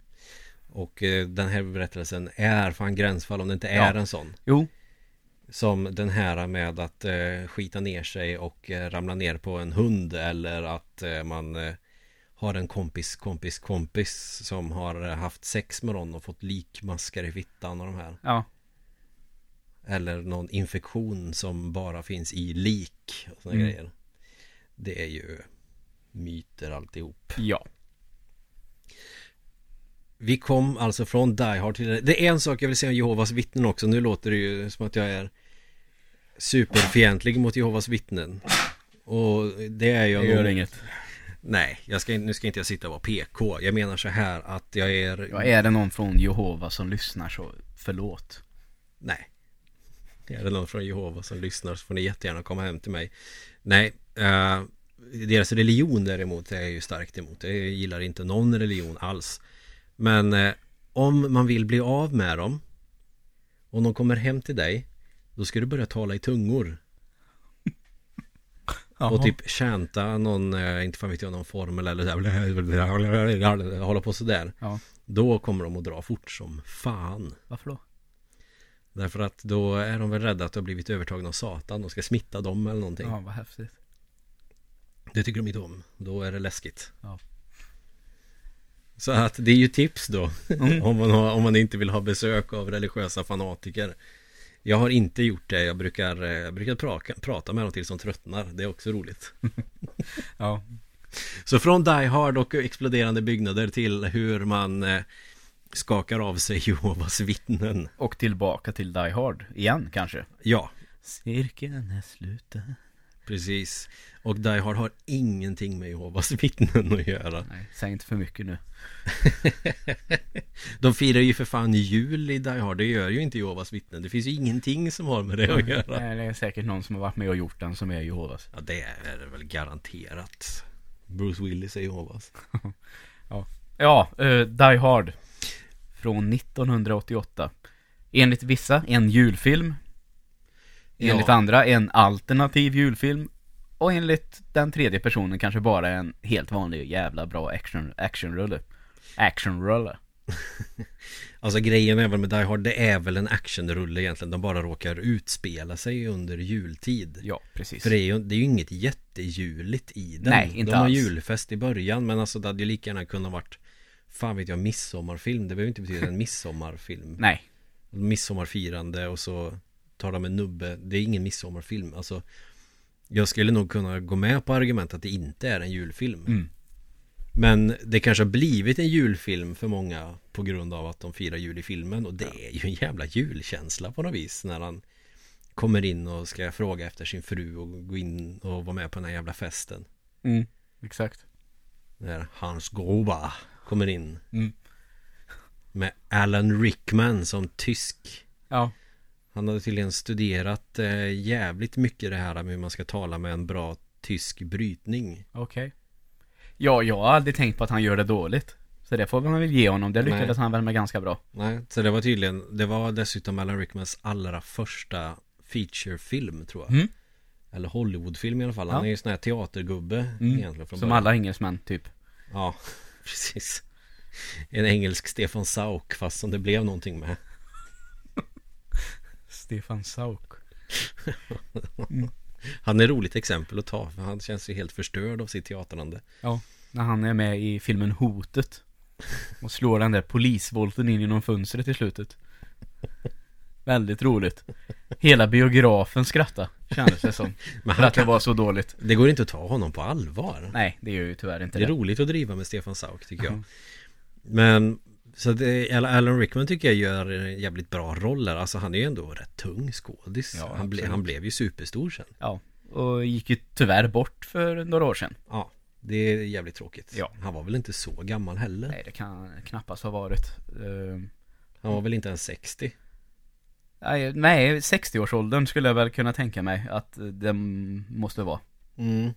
Och eh, den här berättelsen är fan gränsfall om det inte är Ja. en sån Jo, Som den här med att eh, skita ner sig och eh, ramla ner på en hund eller att eh, man eh, har en kompis, kompis, kompis som har eh, haft sex med någon och fått likmaskar i fittan och de här. ja. Eller någon infektion som bara finns i lik och såna Mm. grejer. Det är ju myter alltihop. Ja. Vi kom alltså från Die Hard till det. Det är en sak jag vill säga om Jehovas vittnen också. Nu låter det ju som att jag är superfientlig mot Jehovas vittnen. Och det är jag Det gör nog- inget. Nej, jag ska, nu ska inte jag sitta och vara PK. Jag menar så här att jag är... Ja, är det någon från Jehova som lyssnar så förlåt. Nej. Är det någon från Jehova som lyssnar så får ni jättegärna komma hem till mig. Nej, eh, deras religion däremot är jag ju starkt emot. Jag gillar inte någon religion alls. Men eh, om man vill bli av med dem och de kommer hem till dig då ska du börja tala i tungor. Och typ chanta någon, eh, inte fan vet jag, någon formel eller sådär. Hålla på sådär. Ja. Då kommer de att dra fort som fan. Varför då? Därför att då är de väl rädda att de har blivit övertagna av Satan och ska smitta dem eller någonting. Ja, vad häftigt. Det tycker de inte om. Då är det läskigt. Ja. Så att det är ju tips då. Mm. om, man har, om man inte vill ha besök av religiösa fanatiker. Jag har inte gjort det. Jag brukar, eh, jag brukar praka, prata med dem tills de tröttnar. Det är också roligt. Ja. Så från Die Hard och exploderande byggnader till hur man eh, skakar av sig Jehovas vittnen. Och tillbaka till Die Hard igen kanske. Ja, Cirkeln är sluten. precis. Och Die Hard har ingenting med Jehovas vittnen att göra. Nej, säg inte för mycket nu. De firar ju för fan jul i Die Hard, det gör ju inte Jehovas vittnen. Det finns ju ingenting som har med det att göra. Nej, det är säkert någon som har varit med och gjort den som är Jehovas. Ja, det är det väl garanterat. Bruce Willis är Jehovas. Ja, uh, Die Hard. Från 1988. Enligt vissa en julfilm. Enligt Ja. andra en alternativ julfilm. Och enligt den tredje personen kanske bara en helt vanlig jävla bra action, actionrulle. Actionrulle. Alltså grejen väl med Die Hard, det är väl en actionrulle egentligen. De bara råkar utspela sig under jultid. Ja, precis. För det är, ju, det är ju inget jättejuligt i den. Nej, inte De har alls. julfest i början men alltså det hade ju lika gärna kunnat varit Fan vet jag, midsommarfilm. Det behöver inte betyda en midsommarfilm. Nej, midsommarfirande och så tar de en nubbe. Det är ingen midsommarfilm. Alltså, jag skulle nog kunna gå med på argumentet att det inte är en julfilm. Mm. Men det kanske har blivit en julfilm för många på grund av att de firar jul i filmen. Och det är ju en jävla julkänsla på något vis när han kommer in och ska fråga efter sin fru och gå in och vara med på den här jävla festen. mm. exakt. När Hans Gruber kommer in. Mm. Med Alan Rickman som tysk. Ja, Han hade tydligen studerat eh, jävligt mycket det här med hur man ska tala med en bra tysk brytning. okej. Ja, jag har aldrig tänkt på att han gör det dåligt. Så det får man väl ge honom. Det lyckades Nej. han väl med ganska bra. Nej, så det var tydligen, det var dessutom Alan Rickmans allra första featurefilm tror jag. Mm. Eller Hollywoodfilm i alla fall. Ja. Han är ju sån här teatergubbe Mm. egentligen från Som början. alla engelsmän, typ. Ja, precis. En engelsk Stefan Sauk fast som det blev någonting med. Stefan Sauk. Han är ett roligt exempel att ta för han känns ju helt förstörd av sitt teatrande. Ja, när han är med i filmen Hotet. Och slår den där polisvolten in genom fönstret i slutet. Väldigt roligt. Hela biografen skrattade, kändes det som. Men För att det kan, var så dåligt. det går inte att ta honom på allvar. Nej, det gör ju tyvärr inte Det är det. roligt att driva med Stefan Sauk tycker jag. Mhm. Men så det, Alan Rickman tycker jag gör en jävligt bra roller. Alltså han är ju ändå rätt tung skådis. Ja, han, ble, han blev ju superstor sen. Ja, och gick ju tyvärr bort för några år sedan. Ja, det är jävligt tråkigt. Ja. Han var väl inte så gammal heller. Nej, det kan knappast ha varit. Uh, Han var väl inte ens 60. nej, nej, 60-årsåldern skulle jag väl kunna tänka mig att det måste vara. Mm.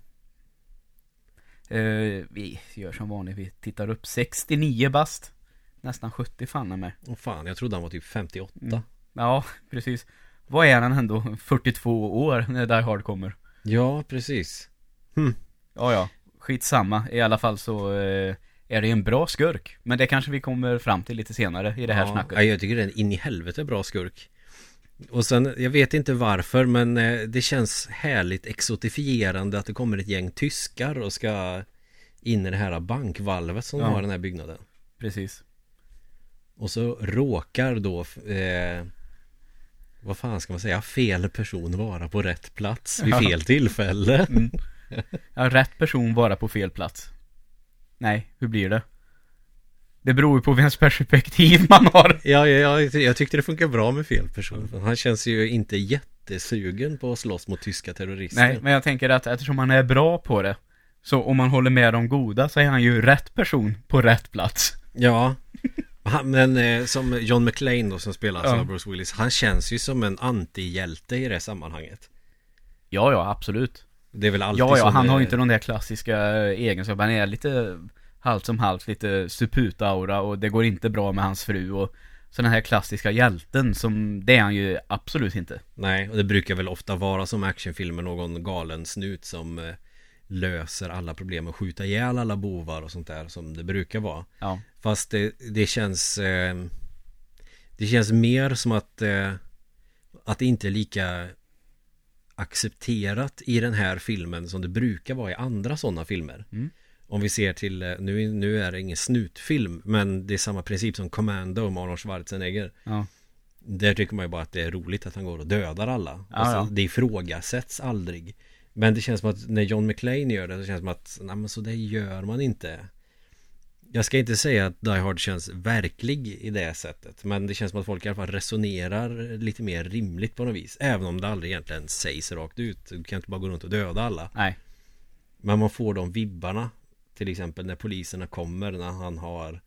Eh, vi gör som vanligt, vi tittar upp 69 bast. Nästan 70 fan med. Åh fan, jag trodde han var typ 58. Mm. Ja, precis. Vad är han ändå? 42 år när Die Hard kommer. Ja, precis. Ja, ja. Skitsamma. I alla fall så eh, är det en bra skurk. Men det kanske vi kommer fram till lite senare i det här ja, snacket. ja, jag tycker det är en in i helvete bra skurk. Och sen, jag vet inte varför men eh, det känns härligt exotifierande att det kommer ett gäng tyskar och ska in i det här bankvalvet som Ja. har den här byggnaden. Precis. Och så råkar då eh, Vad fan ska man säga? Fel person vara på rätt plats vid fel tillfälle. Mm. Ja, rätt person bara på fel plats. Nej, hur blir det? Det beror ju på vems perspektiv man har. Ja, ja, ja, jag tyckte det funkar bra med fel person. Han känns ju inte jättesugen på att slåss mot tyska terrorister. Nej, men jag tänker att eftersom han är bra på det, så om man håller med de goda så är han ju rätt person på rätt plats. Ja, han, men eh, som John McClane då som spelar Ja. Bruce Willis Han känns ju som en antihjälte i det sammanhanget Ja, ja, absolut. Det är väl alltid Ja, ja, han har eh, ju inte de där klassiska eh, egenskaperna. Han är lite halvt som halvt, lite suput-aura och det går inte bra med hans fru och så den här klassiska hjälten som, det är han ju absolut inte. Nej, och det brukar väl ofta vara som actionfilmer någon galen snut som eh, löser alla problem och skjuta ihjäl alla bovar och sånt där som det brukar vara. Ja, Fast det, det känns eh, Det känns mer som att eh, Att det inte är lika Accepterat i den här filmen som det brukar vara i andra sådana filmer. Mm. Om vi ser till, eh, nu, nu är det ingen snutfilm Men det är samma princip som Commando med Arnold Schwarzenegger. Ja, Där tycker man ju bara att det är roligt att han går och dödar alla. Ja, alltså, ja. Det ifrågasätts aldrig Men det känns som att när John McClane gör det så känns det som att Nej men så det gör man inte. Jag ska inte säga att Die Hard känns verklig i det sättet Men det känns som att folk i alla fall resonerar lite mer rimligt på något vis Även om det aldrig egentligen sägs rakt ut. Du kan inte bara gå runt och döda alla. Nej, Men man får de vibbarna Till exempel när poliserna kommer när han har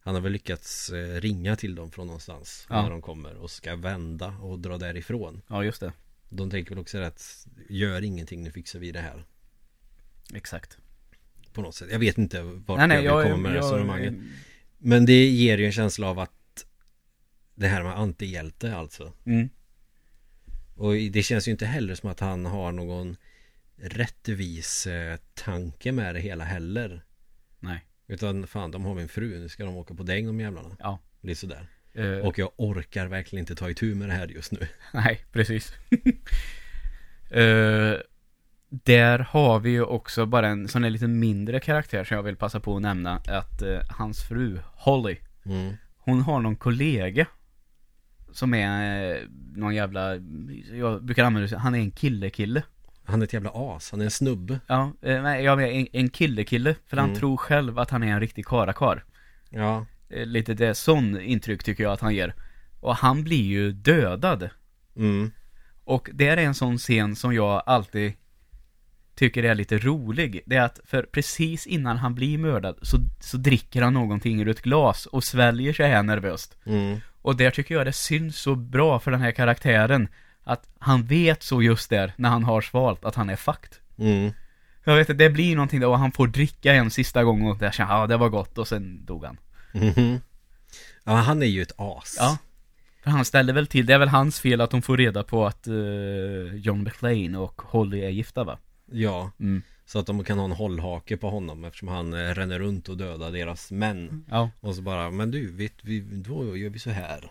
Han har väl lyckats eh, ringa till dem från någonstans Ja. När de kommer och ska vända och dra därifrån. Ja just det. De tänker väl också att Gör ingenting, nu fixar vi det här. Exakt. På något sätt. Jag vet inte vart nej, nej, jag vill jag, komma med jag, resonemanget. Men det ger ju en känsla av att Det här med antihjälte alltså. Mm, Och det känns ju inte heller som att han har någon Rättvis eh, tanke med det hela heller. Nej, Utan fan de har min fru, nu ska de åka på däng de jävlarna. Ja. Lite sådär Eh, Och jag orkar verkligen inte ta itu med det här just nu Nej, precis. Eh, där har vi ju också bara en sån här lite mindre karaktär som jag vill passa på att nämna. Att eh, hans fru, Holly, mm. hon har någon kollega. Som är någon jävla, jag brukar använda det, han är en kille-kille. Han är ett jävla as, han är en snubbe Ja, nej, jag menar en, en kille-kille. För han Mm. tror själv att han är en riktig karakar. Ja, Lite det, sån intryck tycker jag att han ger. Och han blir ju dödad. mm. Och det är en sån scen som jag alltid tycker är lite rolig. Det är att för precis innan han blir mördad så, så dricker han någonting ur ett glas och sväljer sig här nervöst. Mm. Och där tycker jag det syns så bra för den här karaktären. Att han vet så just där, när han har svalt, att han är fucked. Mm. Jag vet inte, det blir någonting där och han får dricka en sista gång och jag känner, ja det var gott och sen dog han. Mhm. Ja, han är ju ett as Ja. För han ställer väl till, det är väl hans fel att de får reda på att eh, John McClane och Holly är gifta va? Ja, Mm. så att de kan ha en hållhake på honom eftersom han eh, ränner runt och dödar deras män Ja. Och så bara, men du, vet vi, då gör vi så här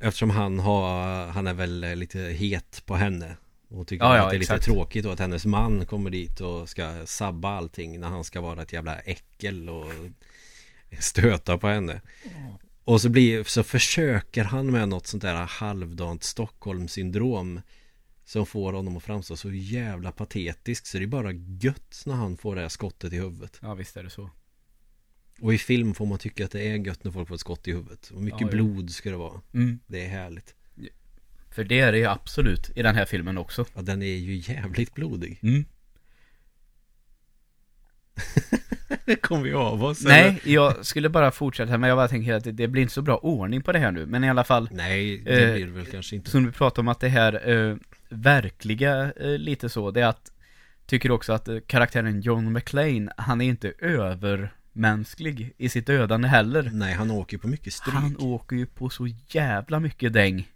Eftersom han har, han är väl eh, lite het på henne Och tycker Ja, ja, att det är exakt. lite tråkigt då att hennes man kommer dit och ska sabba allting När han ska vara ett jävla äckel och stöta på henne Och så blir, så försöker han med något sånt där halvdant Stockholmssyndrom Som får honom att framstå så jävla patetisk Så det är bara gött när han får det här skottet i huvudet Ja, visst är det så. och i film får man tycka att det är gött när folk får ett skott i huvudet Och mycket Ja, ja. blod ska det vara Mm. Det är härligt För det är det ju absolut i den här filmen också. Ja den är ju jävligt blodig Mm. Det kom vi av oss Nej, jag skulle bara fortsätta men jag bara tänker att det, det blir inte så bra ordning på det här nu. Men i alla fall, Nej det Eh, blir det väl kanske inte som vi pratade om att det här eh, verkliga, eh, lite så, det är att Tycker också att eh, karaktären John McClane, han är inte övermänsklig i sitt ödande heller. Nej, han åker på mycket stryk. Han åker ju på så jävla mycket däng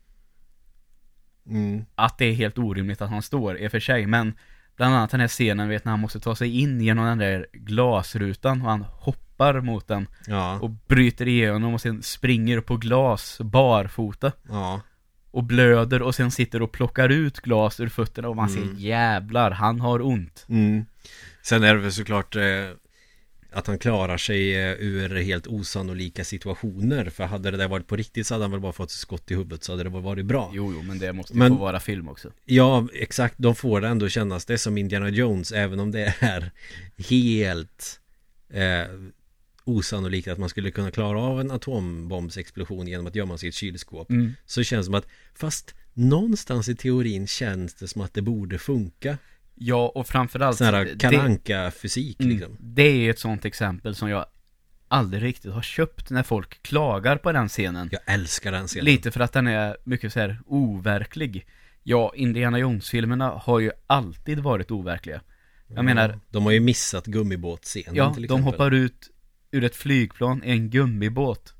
Mm. att det är helt orimligt att han står i och för sig, men bland annat den här scenen vet när han måste ta sig in genom den där glasrutan och han hoppar mot den Ja, och bryter igenom och sen springer på glas barfota ja. och blöder och sen sitter och plockar ut glas ur fötterna och man Mm. ser jävlar, han har ont. Mm. Sen är det väl såklart eh, att han klarar sig eh, ur helt osannolika situationer. För hade det där varit på riktigt så hade han väl bara fått skott i huvudet så hade det varit bra. Jo, jo, men det måste ju Men- få vara film också. Ja, exakt. De får det ändå kännas det som Indiana Jones även om det är helt eh, osannolikt att man skulle kunna klara av en atombombsexplosion genom att gömma sig i ett kylskåp. Mm. Så känns det som att fast någonstans i teorin känns det som att det borde funka. Ja, och framförallt Sån här kalanka fysik Mm, liksom. Det är ett sånt exempel som jag aldrig riktigt har köpt när folk klagar på den scenen. Jag älskar den scenen. Lite för att den är mycket så här overklig. Ja, Indiana Jones-filmerna har ju alltid varit overkliga. Jag menar, De har ju missat gummibåtscenen ja, till de exempel. hoppar ut ur ett flygplan i en gummibåt.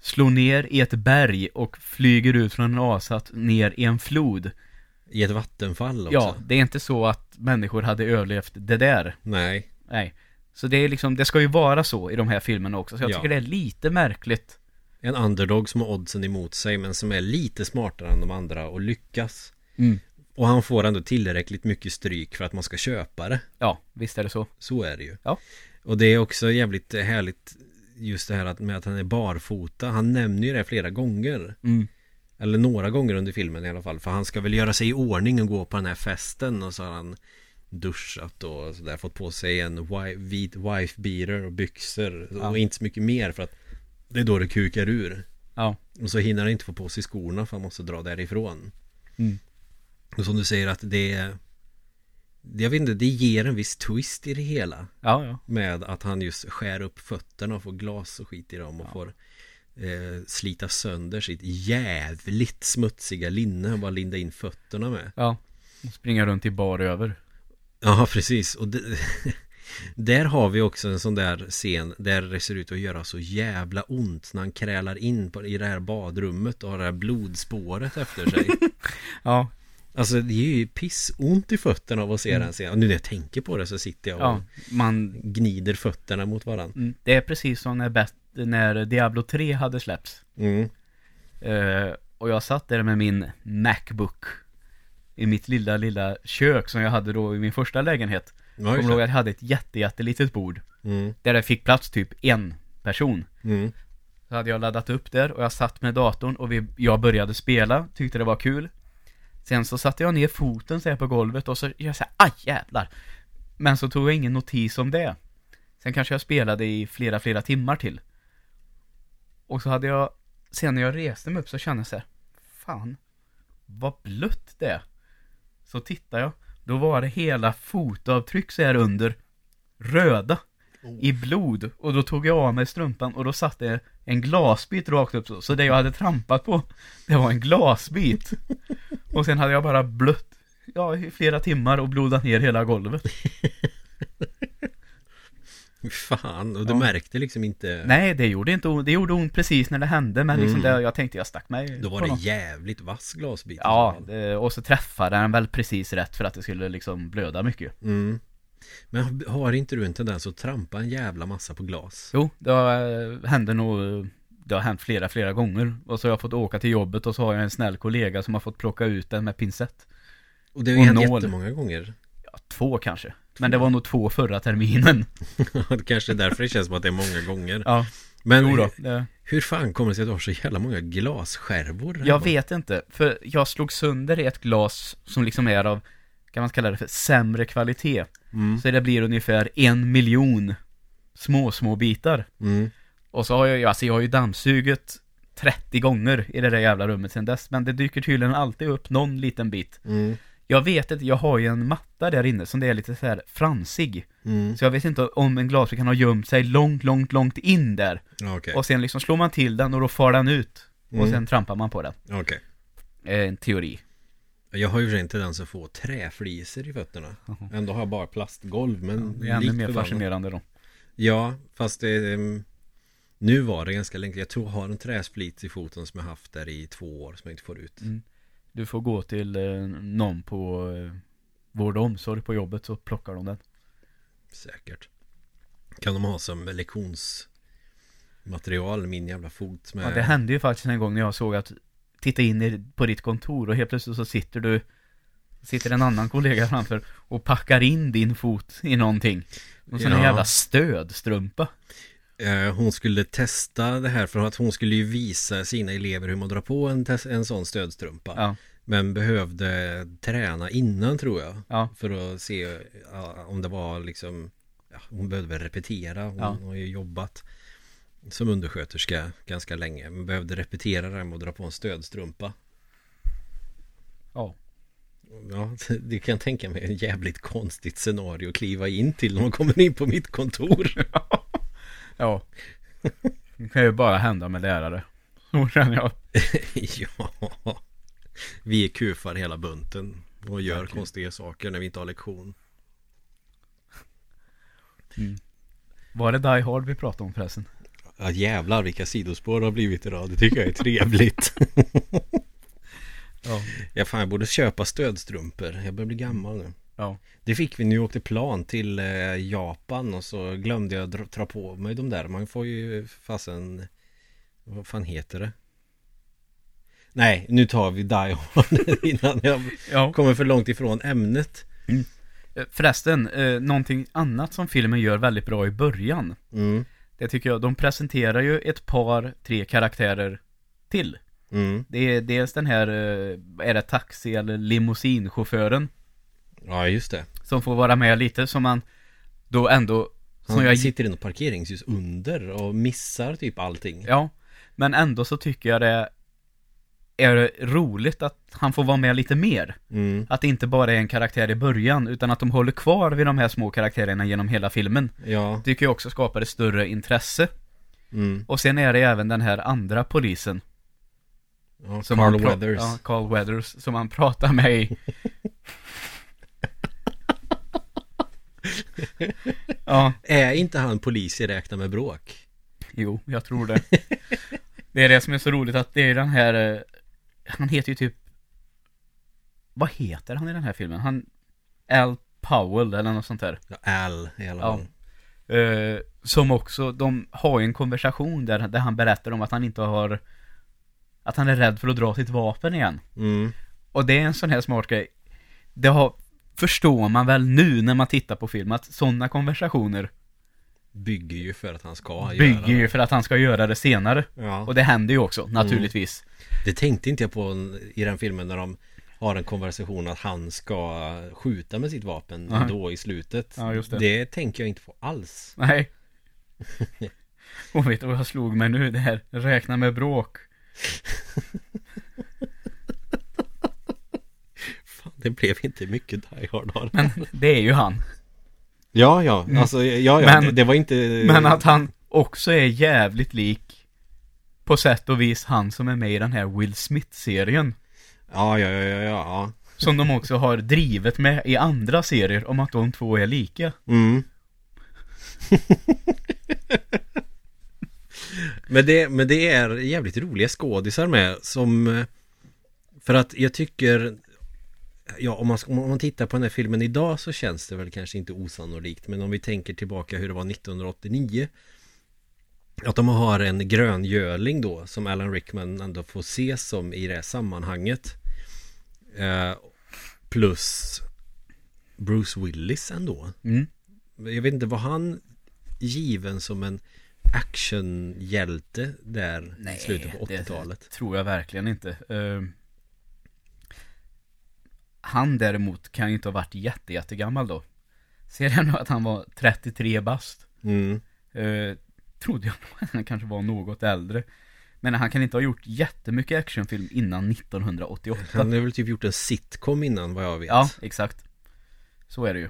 Slår ner i ett berg och flyger ut från en asat ner i en flod. I ett vattenfall också. Ja, det är inte så att människor hade överlevt det där. Nej. Nej. Så det är liksom, det ska ju vara så i de här filmerna också. Så jag Ja. tycker det är lite märkligt. En underdog som har oddsen emot sig men som är lite smartare än de andra och lyckas. Mm. Och han får ändå tillräckligt mycket stryk för att man ska köpa det. Ja, visst är det så. Så är det ju. Ja. Och det är också jävligt härligt just det här att med att han är barfota. Han nämner ju det flera gånger. Mm. Eller några gånger under filmen i alla fall. För han ska väl göra sig i ordning och gå på den här festen. Och så har han duschat och sådär. Fått på sig en wi- vit wife beater och byxor. Ja. Och inte så mycket mer för att det är då det kukar ur. Ja. Och så hinner han inte få på sig skorna för han måste dra därifrån. Mm. Och som du säger att det Jag vet inte, det ger en viss twist i det hela. Ja, ja. Med att han just skär upp fötterna och får glas och skit i dem och Ja. får eh, slita sönder sitt jävligt smutsiga linne och bara linda in fötterna med. Ja. Och springa runt i bar över. Ja, precis. Och det, där har vi också en sån där scen där det ser ut att göra så jävla ont när han krälar in på, i det här badrummet och har det här blodspåret efter sig. Ja. Alltså det är ju pissont i fötterna av att se den scenen. Och nu när jag tänker på det så sitter jag och Ja. Man, gnider fötterna mot varandra. mm, det är precis som när, Bet- när Diablo 3 hade släppts. Mm. Eh, och jag satt där med min Macbook i mitt lilla, lilla kök som jag hade då i min första lägenhet. Ja, Kommer ihåg att jag hade ett jätte, jättelitet bord. Mm. Där det fick plats typ en person. Mm. Så hade jag laddat upp där och jag satt med datorn och vi, jag började spela, tyckte det var kul. Sen så satte jag ner foten så här på golvet och så jag så här, aj jävlar. Men så tog jag ingen notis om det. Sen kanske jag spelade i flera, flera timmar till. Och så hade jag, sen när jag reste mig upp så kände jag så här, fan, vad blött det är. Så tittade jag, då var det hela fotavtryck så här under, röda, i blod. Och då tog jag av mig strumpan och då satt det en glasbit rakt upp så. Så det jag hade trampat på, det var en glasbit. Och sen hade jag bara blött, ja, i flera timmar och blodat ner hela golvet. Fan, och du Ja. märkte liksom inte Nej, det gjorde inte ont, det gjorde ont precis när det hände, men liksom Mm. det, jag tänkte jag stack mig Då var det något. jävligt vass glasbit Ja, så fall. det, och så träffade den väl precis rätt för att det skulle liksom blöda mycket. mm. Men har inte du en tendens att trampa en jävla massa på glas? Jo, det har- hände nog, det har hänt flera, flera gånger. Och så har jag fått åka till jobbet och så har jag en snäll kollega som har fått plocka ut den med pincett. Och det har ju hänt nål. jättemånga gånger två kanske. Men det var nog två förra terminen. Det kanske är därför det känns som att det är många gånger Ja, Men då. Det, hur fan kommer det sig att du har så jävla många glasskärvor? jag vet inte, för jag slog sönder ett glas som liksom är av, kan man kalla det för sämre kvalitet. mm. Så det blir ungefär en miljon små, små bitar. Mm. Och så har jag, alltså jag har ju dammsugit 30 gånger i det där jävla rummet sen dess. Men det dyker tydligen alltid upp någon liten bit. Mm. Jag vet inte, jag har ju en matta där inne som det är lite så här fransig. Mm. Så jag vet inte om en glasruta kan ha gömt sig långt, långt, långt in där. Ja, Okej, Och sen liksom slår man till den och då far den ut. Och Mm. sen trampar man på den. okej Eh, En teori. Jag har ju inte den så få träfliser i fötterna. Ändå har jag bara plastgolv. Men Det är ännu mer fascinerande då. Ja, fast det... ehm, Nu var det ganska länge. Jag tror jag har en träsplit i foten som jag haft där i två år som jag inte får ut. Mm. Du får gå till eh, någon på eh, vård och omsorg på jobbet så plockar de den. Säkert. Kan de ha som lektionsmaterial min jävla fot med... Ja, det hände ju faktiskt en gång när jag såg att Titta in på ditt kontor och helt plötsligt så sitter du Sitter en annan kollega framför och packar in din fot i någonting Någon sån Ja. jävla stödstrumpa Eh, Hon skulle testa det här för att hon skulle ju visa sina elever hur man drar på en, en sån stödstrumpa. Ja, Men behövde träna innan tror jag. ja, För att se ja, om det var liksom ja, Hon behövde väl repetera. Hon Ja. har ju jobbat som undersköterska ganska länge. Men behövde repetera det med att dra på en stödstrumpa. ja Ja, det kan jag tänka mig. En jävligt konstigt scenario att kliva in till när man kommer in på mitt kontor. Ja Det kan ju bara hända med lärare Så känner jag ja. Vi är kufar hela bunten och gör Verkligen. konstiga saker när vi inte har lektion. Var det Die Hard vi pratade om förresten? Ja jävlar vilka sidospår det har blivit idag. Det tycker jag är trevligt. Ja ja fan jag borde köpa stödstrumpor. Jag börjar bli gammal nu. Ja Det fick vi när vi åkte plan till eh, Japan och så glömde jag dra, dra på mig de där. Man får ju fasen... Vad fan heter det? Nej, nu tar vi Die Hard innan jag Ja kommer för långt ifrån ämnet. Eh, Förresten, eh, någonting annat som filmen gör väldigt bra i början Mm, Det tycker jag, de presenterar ju ett par, tre karaktärer till mm. Det är dels den här, eh, är det taxi eller limousinchauffören Ja, just det. Som får vara med lite som man då ändå Som Han jag, sitter i något parkeringshus under och missar typ allting. ja Men ändå så tycker jag det är roligt att han får vara med lite mer Mm, Att det inte bara är en karaktär i början utan att de håller kvar vid de här små karaktärerna genom hela filmen ja. Tycker jag också skapar ett större intresse Mm. Och sen är det även den här andra polisen ja som Carl Weathers. Ja, Carl Weathers som han pratar med i Ja, Är inte han polis i Räkna med bråk? jo, jag tror det Det är det som är så roligt att det är den här eh, Han heter ju typ Vad heter han i den här filmen? Han Al Powell eller något sånt där Ja, Al i alla Ja. fall. Eh, som också, de har ju en konversation där, där han berättar om att han inte har Att han är rädd för att dra sitt vapen igen Mm. Och det är en sån här smart grej Det har, förstår man väl nu när man tittar på film att sådana konversationer Bygger ju för att han ska bygger göra det. ju för att han ska göra det senare Ja. Och det händer ju också, naturligtvis Det tänkte inte jag på i den filmen när de har en konversation att han ska skjuta med sitt vapen Nej. då i slutet. Ja, just det. det tänker jag inte på alls. Nej Och vet vad jag slog mig nu? Det här, räkna med bråk Fan, det blev inte mycket Die Hard av. Men det är ju han Ja, ja, alltså, ja, ja, Men- det, det var inte... Men att han också är jävligt lik På sätt och vis han som är med i den här Will Smith-serien Ja, ja, ja, ja, ja. Som de också har drivet med i andra serier om att de två är lika Mm. men, det, men det är jävligt roliga skådisar med som eh, För att jag tycker Ja om man, om man tittar på den här filmen idag så känns det väl kanske inte osannolikt Men om vi tänker tillbaka hur det var 1989 Att de har en gröngöling då som Alan Rickman ändå får ses som i det här sammanhanget eh, Plus Bruce Willis ändå mm. jag vet inte, var han given som en actionhjälte där i slutet på 80-talet? det tror jag verkligen inte Eh, Han däremot kan ju inte ha varit jätte, jättegammal då Ser jag nu att han var 33 bast Mm. Eh, Trodde jag nog att han kanske var något äldre Men han kan inte ha gjort jättemycket actionfilm innan 1988 Han har väl typ gjort en sitcom innan vad jag vet. Ja, exakt Så är det ju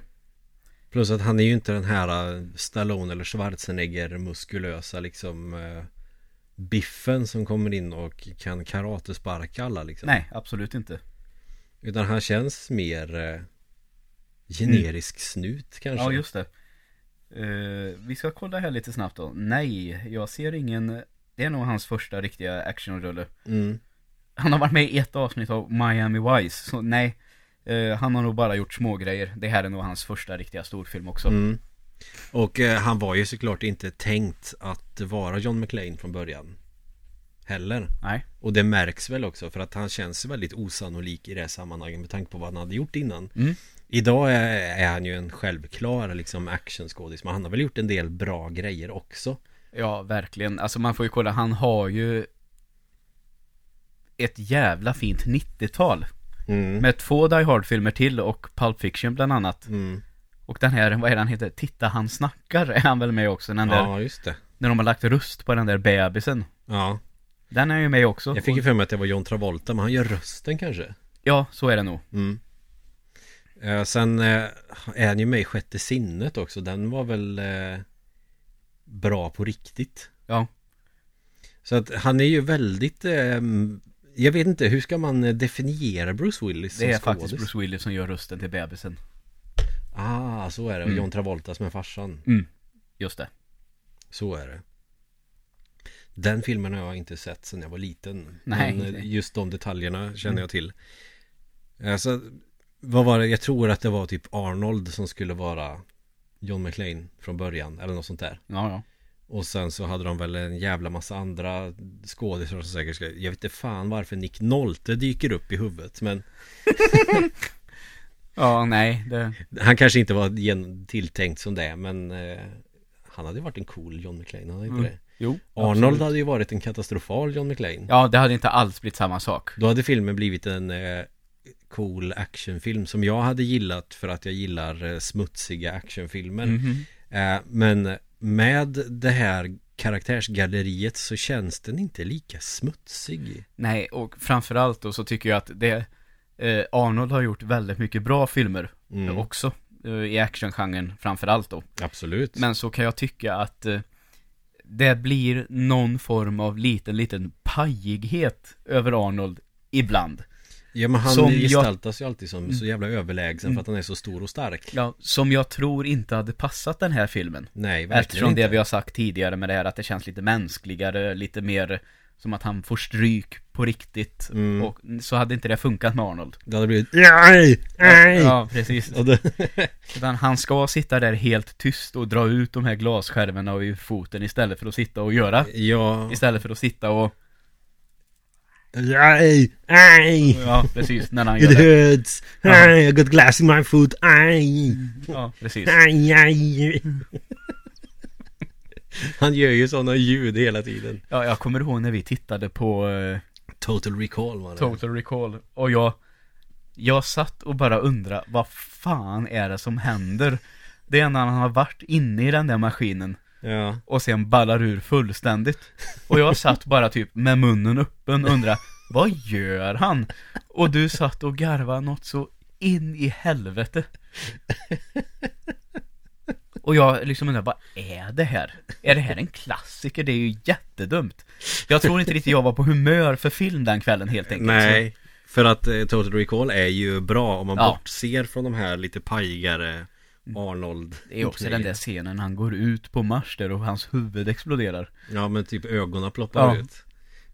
Plus att han är ju inte den här äh, Stallone eller Schwarzenegger muskulösa liksom äh, Biffen som kommer in och kan karatesparka alla liksom. Nej, absolut inte Utan han känns mer eh, generisk snut kanske. Ja, just det. Eh, vi ska kolla här lite snabbt då. Nej, jag ser ingen... Det är nog hans första riktiga actionrulle. Mm. Han har varit med i ett avsnitt av Miami Vice, så nej. Eh, han har nog bara gjort små grejer. Det här är nog hans första riktiga storfilm också. Mm. Och eh, han var ju såklart inte tänkt att vara John McClane från början. Heller. Nej. Och det märks väl också för att han känns väldigt osannolik i det här sammanhanget med tanke på vad han hade gjort innan. Mm. Idag är, är han ju en självklar liksom actionskådis men han har väl gjort en del bra grejer också. Ja, verkligen. Alltså man får ju kolla, han har ju ett jävla fint 90-tal. Mm. Med två Die Hard-filmer till och Pulp Fiction bland annat. Mm. Och den här, vad är den heter? Titta han snackar är han väl med också? Den där, Ja, just det. när de har lagt röst på den där bebisen. Ja, Den är ju med också. jag fick ju för mig att det var John Travolta men han gör rösten kanske. Ja, så är det nog. Mm. Eh, sen eh, är han ju med i Sjätte sinnet också. Den var väl eh, bra på riktigt. Ja. Så att han är ju väldigt eh, Jag vet inte, hur ska man eh, definiera Bruce Willis Det är som faktiskt skådis? Bruce Willis som gör rösten till bebisen. Ah, så är det. Och Mm. John Travolta som är farsan. Mm, just det. Så är det. Den filmen har jag inte sett sedan jag var liten. Nej. Men eh, just de detaljerna känner jag till. Alltså, vad var det? Jag tror att det var typ Arnold som skulle vara John McClane från början. Eller något sånt där. Ja, ja. Och sen så hade de väl en jävla massa andra skådisar som säkert ska... Jag vet inte fan varför Nick Nolte dyker upp i huvudet. Men Ja, nej, det... han kanske inte var gen- tilltänkt som det. Men eh, han hade ju varit en cool John McClane. Han hade inte Mm. det. Jo. Arnold absolut. hade ju varit en katastrofal John McClane. Ja, det hade inte alls blivit samma sak. Då hade filmen blivit en eh, cool actionfilm som jag hade gillat för att jag gillar eh, smutsiga actionfilmer. Mhm. Eh, men med det här karaktärsgalleriet så känns den inte lika smutsig. Nej, och framförallt då så tycker jag att det... Eh, Arnold har gjort väldigt mycket bra filmer Mm, också. I actiongenren framförallt då. absolut. Men så kan jag tycka att det blir någon form av liten, liten pajighet över Arnold ibland. Ja, men han som jag- gestaltas ju alltid som så jävla överlägsen Mm. för att han är så stor och stark. Ja, som jag tror inte hade passat den här filmen. Nej, verkligen Eftersom inte. det vi har sagt tidigare med det här att det känns lite mänskligare, lite mer som att han får stryk på riktigt. Mm. Och så hade inte det funkat med Arnold. Det hade blivit Nej, nej. Ja, precis. Och det, Utan han ska sitta där helt tyst och dra ut de här glasskärvorna ur foten istället för att sitta och göra. ja, Istället för att sitta och... nej, nej. Ja, precis, när han It gör det. hurts. Aj, I got glass in my foot. Aj. Ja, precis. Aj, aj. Han gör ju sådana ljud hela tiden. Ja, jag kommer ihåg när vi tittade på eh, Total recall var det. Total Recall och jag Jag satt och bara undrade vad fan är det som händer? Det är när han har varit inne i den där maskinen Ja. och sen ballar ur fullständigt. Och jag satt bara typ med munnen öppen och undrade vad gör han? Och du satt och garvade något så in i helvete. Och jag liksom undrar, vad är det här? Är det här en klassiker? Det är ju jättedumt. Jag tror inte riktigt jag var på humör för film den kvällen helt enkelt. Nej. För att eh, Total recall är ju bra om man Ja. bortser från de här lite pajigare Arnold. Det är också den där scenen han går ut på Mars där och hans huvud exploderar. Ja men typ ögonen ploppar Ja. ut.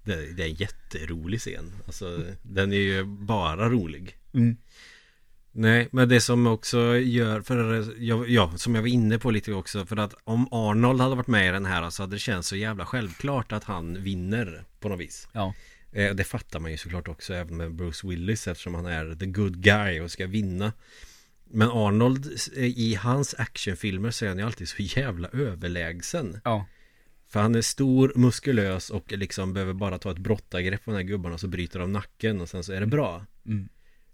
Det, det är en jätterolig scen. Alltså den är ju bara rolig. Mm. Nej, men det som också gör, för ja, ja, som jag var inne på lite också, för att om Arnold hade varit med i den här så hade det känts så jävla självklart att han vinner på något vis. Ja. Eh, det fattar man ju såklart också även med Bruce Willis eftersom han är the good guy och ska vinna. Men Arnold eh, i hans actionfilmer så är han ju alltid så jävla överlägsen. Ja. För han är stor, muskulös och liksom behöver bara ta ett brottargrepp på den här gubbarna så bryter de nacken och sen så är det bra. Mm.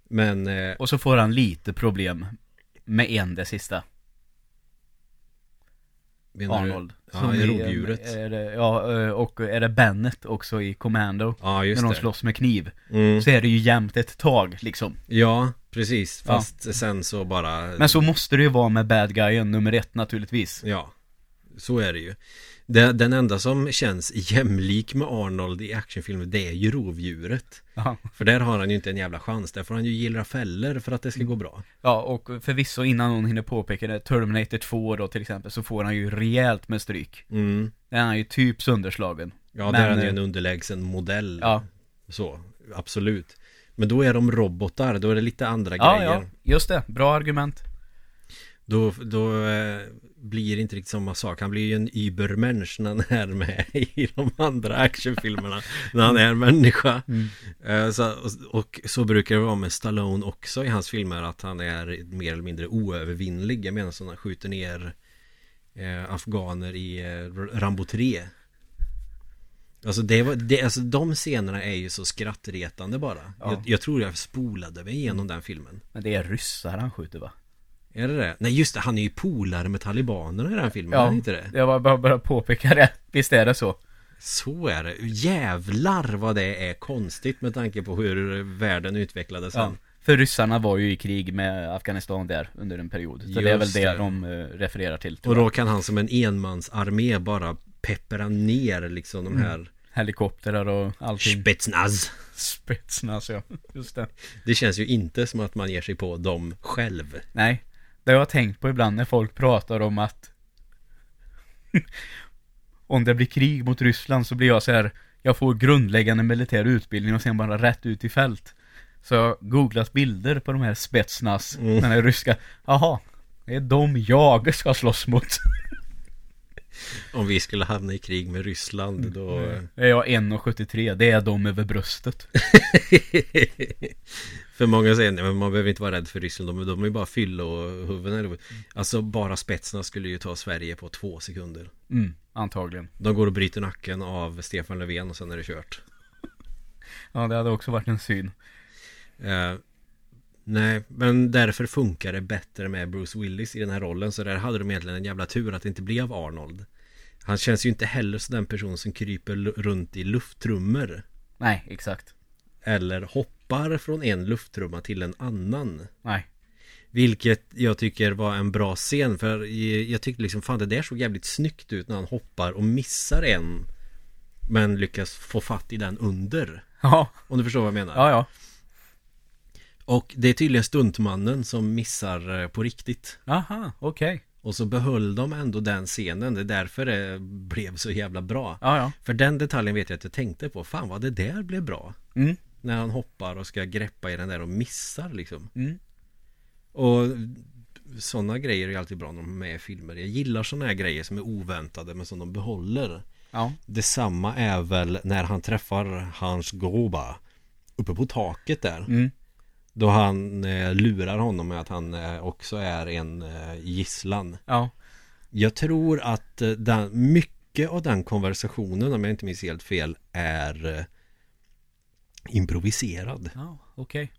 Men eh, Och så får han lite problem med en det sista. Menar du- Arnold. Ja, Som i rovdjuret. Är det, ja, eh, och är det Bennet också i Commando? Ja, just när de det. slåss med kniv. Mm. Så är det ju jämnt ett tag liksom. Ja, precis. Ja. Fast sen så bara... Men så måste det ju vara med bad guyen nummer ett naturligtvis. Ja. Så är det ju det, Den enda som känns jämlik med Arnold i actionfilmer Det är ju rovdjuret Ja. För där har han ju inte en jävla chans Där får han ju gillra fällor för att det ska gå bra Ja, och förvisso innan någon hinner påpeka det, Terminator 2 då till exempel, så får han ju rejält med stryk. mm. Där är han ju typ sönderslagen. Ja, Men, där är han ju eh, en underlägsen modell Ja. Så, absolut Men då är de robotar, då är det lite andra Ja, grejer ja, just det. Bra argument. Då, då eh, blir det inte riktigt samma sak. Han blir ju en übermensch när han är med i de andra actionfilmerna När han är människa. Eh, så, och, och så brukar det vara med Stallone också i hans filmer Att han är mer eller mindre oövervinnlig. Jag menar så han skjuter ner eh, Afghaner i eh, Rambo 3 Alltså, det var, det, alltså de scenerna är ju så skrattretande bara. Ja. jag, jag tror jag spolade mig igenom den filmen. Men det är ryssar han skjuter va? Är det det? Nej just det, han är ju polare med talibanerna i den filmen, är Ja, han inte det? jag var bara bara påpeka det. Visst är det så? Så är det, jävlar vad det är konstigt med tanke på hur världen utvecklades Ja. sen För ryssarna var ju i krig med Afghanistan där under en period. Så det är väl Just det, det. de eh, refererar till. Och då kan han som en enmansarmé bara peppra ner liksom de här Helikoptrar och allting. Spetsnaz Spetsnaz ja. Just det. Det känns ju inte som att man ger sig på dem själv Nej. Det har jag tänkt på ibland när folk pratar om att om det blir krig mot Ryssland så blir jag så här jag får grundläggande militär utbildning och sen bara rätt ut i fält. Så jag har googlat bilder på de här Spetsnaz, Mm. den här ryska. Jaha, det är de jag ska slåss mot. Om vi skulle hamna i krig med Ryssland då Är jag 1,73, det är de över bröstet. För många säger nej men man behöver inte vara rädd för Ryssland De, de är ju bara fylla och huvuden Alltså bara spetsna skulle ju ta Sverige på två sekunder Mm, antagligen. De går och bryter nacken av Stefan Löfven och sen är det kört Ja, det hade också varit en syn. eh, Nej, men därför funkar det bättre med Bruce Willis i den här rollen. Så där hade de egentligen en jävla tur att det inte blev Arnold. Han känns ju inte heller som den person som kryper runt i lufttrummor. Nej, exakt. Eller hoppar från en lufttrumma till en annan. Nej. Vilket jag tycker var en bra scen för jag jag tyckte liksom fan det där såg jävligt snyggt ut när han hoppar och missar en Men lyckas få fatt i den under. Ja, Om du förstår vad jag menar. Ja, ja. Och det är tydligen stuntmannen som missar eh, på riktigt Aha, okej. Och så behöll de ändå den scenen Det är därför det blev så jävla bra Ja, ja. För den detaljen vet jag att jag tänkte på Fan vad det där blev bra Mm. När han hoppar och ska greppa i den där och missar liksom Mm. Och sådana grejer är alltid bra när de är med i filmer Jag gillar sådana här grejer som är oväntade men som de behåller Ja. Detsamma är väl när han träffar Hans Groba Uppe på taket där Mm. Då han eh, lurar honom med att han eh, också är en eh, gisslan Ja. Jag tror att eh, den, mycket av den konversationen om jag inte minns helt fel är eh, improviserad Ja, okej.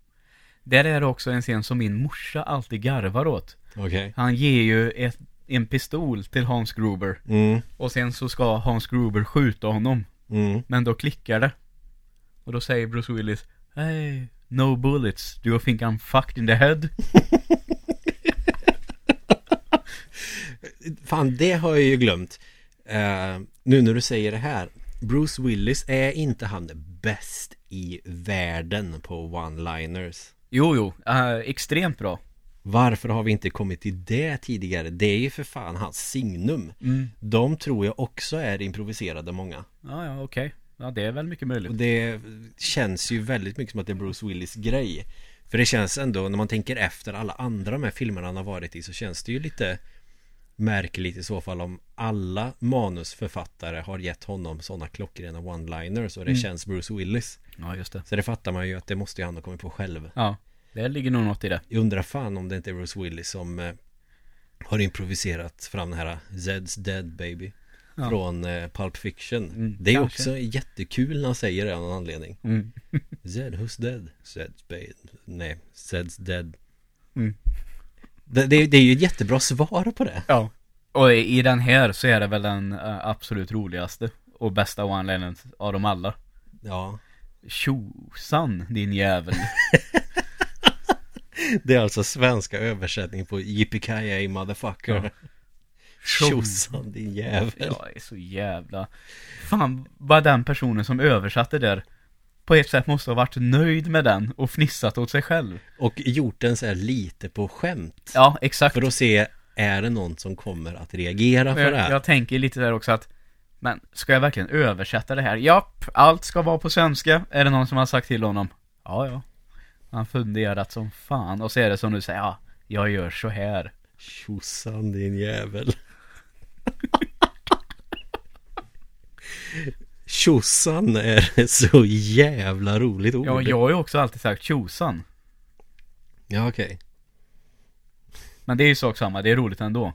Där är det också en scen som min morsa alltid garvar åt. Okej Han ger ju ett, en pistol till Hans Gruber. mm, Och sen så ska Hans Gruber skjuta honom. mm. Men då klickar det. Och då säger Bruce Willis Hey, no bullets. Do you think I'm fucked in the head? Fan det har jag ju glömt Eh, Nu när du säger det här Bruce Willis är inte han bäst i världen på one-liners Jo, jo. eh, extremt bra. Varför har vi inte kommit till det tidigare? Det är ju för fan hans signum Mm. De tror jag också är improviserade många Ja, ja, okej. Ja, det är väl mycket Och möjligt. det känns ju väldigt mycket som att det är Bruce Willis grej För det känns ändå, när man tänker efter alla andra de här filmerna han har varit i Så känns det ju lite märkligt i så fall om alla manusförfattare har gett honom sådana klockrena one-liners och det Mm. känns Bruce Willis Ja, just det. Så det fattar man ju att det måste ju han ha kommit på själv Ja, det ligger nog något i det. Jag undrar fan om det inte är Bruce Willis som eh, har improviserat fram den här Zed's Dead Baby Ja. Från eh, Pulp Fiction Mm, Det är kanske. också jättekul när han säger det av någon anledning Mm. Zed, who's dead? Zed's baby Nej, Zed's dead Mm. det, det, det är ju ett jättebra svar på det Ja. Och i i den här så är det väl den eh, absolut roligaste och bästa one-linern av dem alla. Ja Tjosan din jävel. Det är alltså svenska översättning på Yippee motherfucker Ja. Tjosan din jävel. Jag är så jävla... Fan, vad den personen som översatte där på ett sätt måste ha varit nöjd med den och fnissat åt sig själv. Och gjort den så här lite på skämt. Ja, exakt. För att se, är det någon som kommer att reagera jag, det här? jag tänker lite där också att Men, ska jag verkligen översätta det här? Japp, allt ska vara på svenska. Är det någon som har sagt till honom? Ja, ja. Han funderat som fan. Och så är det som du säger, ja, jag gör så här. Tjosan din jävel. Tjosan är så jävla roligt ord. Ja, jag har ju också alltid sagt tjosan. Ja, okej. Men det är ju sak samma, det är roligt ändå.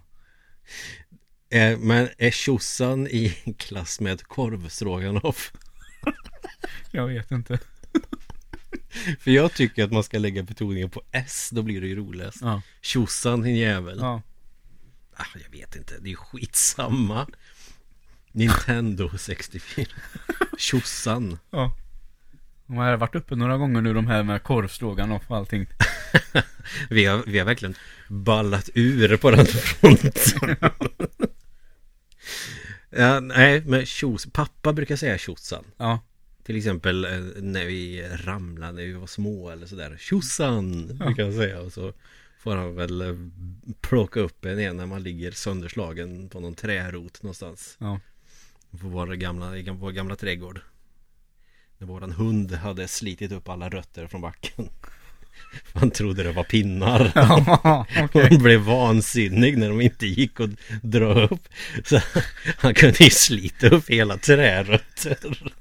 Eh, men är tjosan i klass med korvstroganoff? Jag vet inte. För jag tycker att man ska lägga betoningen på S, då blir det ju roligast. Ja. Tjosan din jävel. Ja. Ah, jag vet inte, det är skitsamma. Nintendo 64. Tjosan. Ja. De har varit uppe några gånger nu de här med korvstroganoff och allting. Vi har, vi har verkligen ballat ur på den fronten. ja, nej, men tjos, pappa brukar säga tjosan. Ja. Till exempel eh, när vi ramlade när vi var små eller sådär. Tjosan! Brukar han säga. Och så får han väl eh, plocka upp en igen när man ligger sönderslagen på någon trärot någonstans. Ja. På vår gamla, i vår gamla trädgård. När våran hund hade slitit upp alla rötter från backen. Han trodde det var pinnar. Ja, okej. Hon blev vansinnig när de inte gick att dra upp. Så han kunde ju slita upp hela trärötter.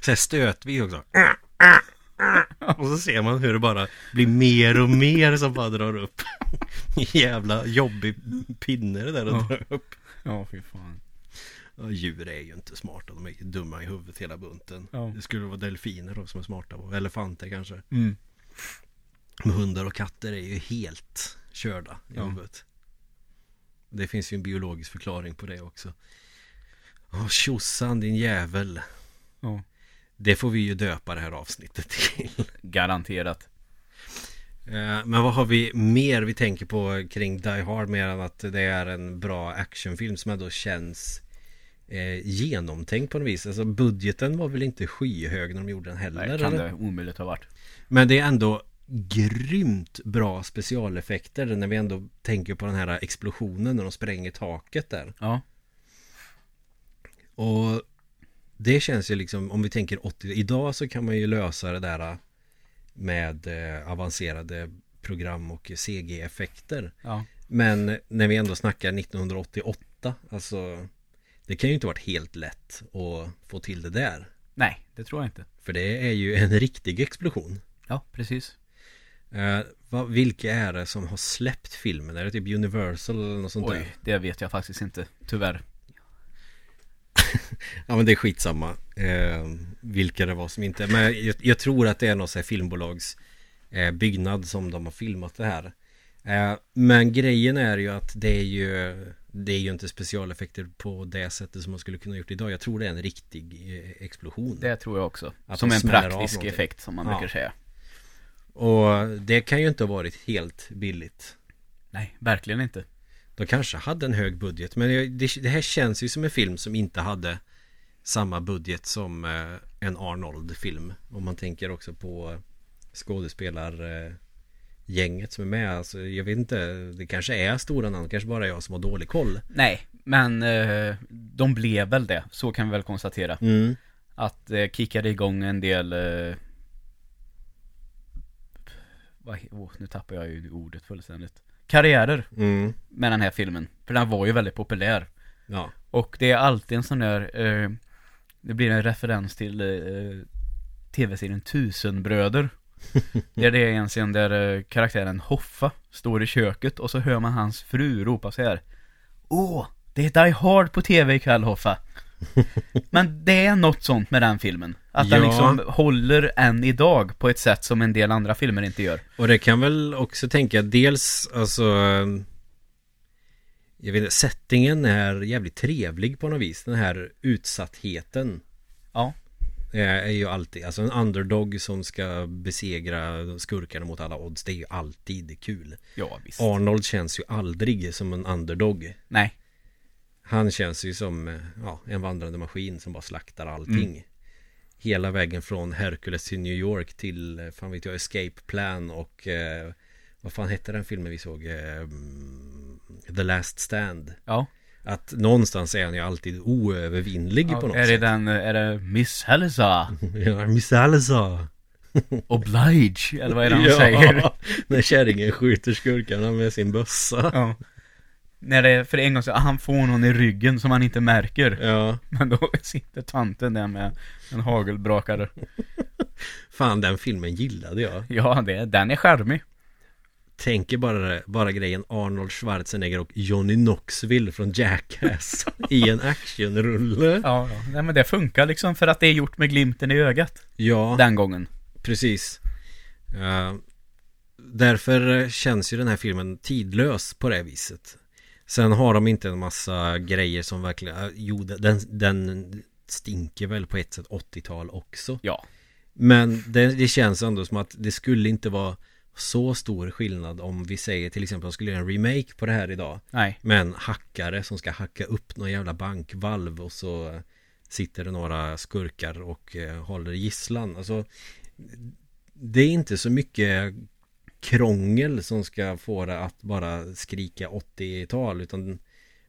Så här stötvis också. Och så ser man hur det bara blir mer och mer som bara drar upp. Jävla jobbig pinne det där att Ja. dra upp. Ja, fy fan. Ja, djur är ju inte smarta, de är ju dumma i huvudet hela bunten. Ja. Det skulle vara delfiner då som är smarta, och elefanter kanske. Mm. Men hundar och katter är ju helt körda i Ja. huvudet. Det finns ju en biologisk förklaring på det också. Åh, tjosan din jävel. Ja. Det får vi ju döpa det här avsnittet till. Garanterat. Eh, Men vad har vi mer vi tänker på kring Die Hard mer än att det är en bra actionfilm som ändå känns eh, genomtänkt på något vis. Alltså budgeten var väl inte skyhög när de gjorde den heller. Nej, kan eller? det omöjligt ha varit. Men det är ändå grymt bra specialeffekter när vi ändå tänker på den här explosionen när de spränger taket där. Ja. Och det känns ju liksom, om vi tänker 80, idag så kan man ju lösa det där med eh, avancerade program och CG-effekter. Ja. Men när vi ändå snackar 1988, alltså det kan ju inte varit helt lätt att få till det där. Nej, det tror jag inte. För det är ju en riktig explosion. Ja, precis. Eh, vad, vilka är det som har släppt filmen? Är det typ Universal eller något sånt där? Oj, det vet jag faktiskt inte. Tyvärr. Ja men det är skitsamma eh, Vilka det var som inte Men jag, jag tror att det är någon sån här filmbolags eh, Byggnad som de har filmat det här eh, Men grejen är ju att det är ju Det är ju inte specialeffekter på det sättet som man skulle kunna gjort idag Jag tror det är en riktig eh, explosion Det tror jag också. Att Som en praktisk effekt som man Ja. brukar säga. Och det kan ju inte ha varit helt billigt Nej, verkligen inte. De kanske hade en hög budget Men det, det här känns ju som en film som inte hade Samma budget som eh, en Arnold-film Om man tänker också på skådespelargänget eh, gänget som är med alltså, Jag vet inte Det kanske är stora namn Kanske bara jag som har dålig koll Nej, men eh, de blev väl det. Så kan vi väl konstatera. mm. Att det kickade igång en del vad, oh, nu tappar jag ju ordet fullständigt. Karriärer Mm. med den här filmen. För den var ju väldigt populär. Ja Och det är alltid en sån där eh, Det blir en referens till eh, Tv-serien Tusenbröder Där det är en scen där eh, karaktären Hoffa Står i köket och så hör man hans fru ropa så här Åh, det är Die Hard på tv ikväll Hoffa Men det är något sånt med den filmen Att den Ja. liksom håller än idag på ett sätt som en del andra filmer inte gör Och det kan väl också tänka dels alltså Jag vet inte, settingen är jävligt trevlig på något vis Den här utsattheten Ja eh, är ju alltid, alltså en underdog som ska besegra skurkarna mot alla odds, det är ju alltid kul. Ja, visst. Arnold känns ju aldrig som en underdog. Nej. Han känns ju som eh, ja, en vandrande maskin som bara slaktar allting. Mm. Hela vägen från Hercules till New York till, eh, fan vet jag, Escape Plan och eh, vad fan hette den filmen vi såg? Eh, mm, The Last Stand. Ja. Att någonstans är han ju alltid oövervinnlig på något är det sätt. den, är det Miss Helza? Ja, Miss Salazar. Oblige? Eller vad är det han säger? när kärringen skjuter skurkarna med sin bössa. Ja. När det, för en gång så, han får någon i ryggen som han inte märker. Ja, Men då sitter tanten där med en hagelbrakare. fan den filmen gillade jag. Ja, det, den är charmig. Tänker bara, bara grejen Arnold Schwarzenegger och Johnny Knoxville från Jackass i en actionrulle. Ja, ja. Men det funkar liksom för att det är gjort med glimten i ögat. Ja, Den gången. precis. Eh, därför känns ju den här filmen tidlös på det viset. Sen har de inte en massa grejer som verkligen, eh, jo den, den stinker väl på ett sätt 80-tal också. Ja. Men det, det känns ändå som att det skulle inte vara så stor skillnad om vi säger till exempel att de skulle göra en remake på det här idag. Nej. Med en hackare som ska hacka upp någon jävla bankvalv och så sitter det några skurkar och eh, håller gisslan. Alltså, det är inte så mycket krångel som ska få det att bara skrika 80-tal utan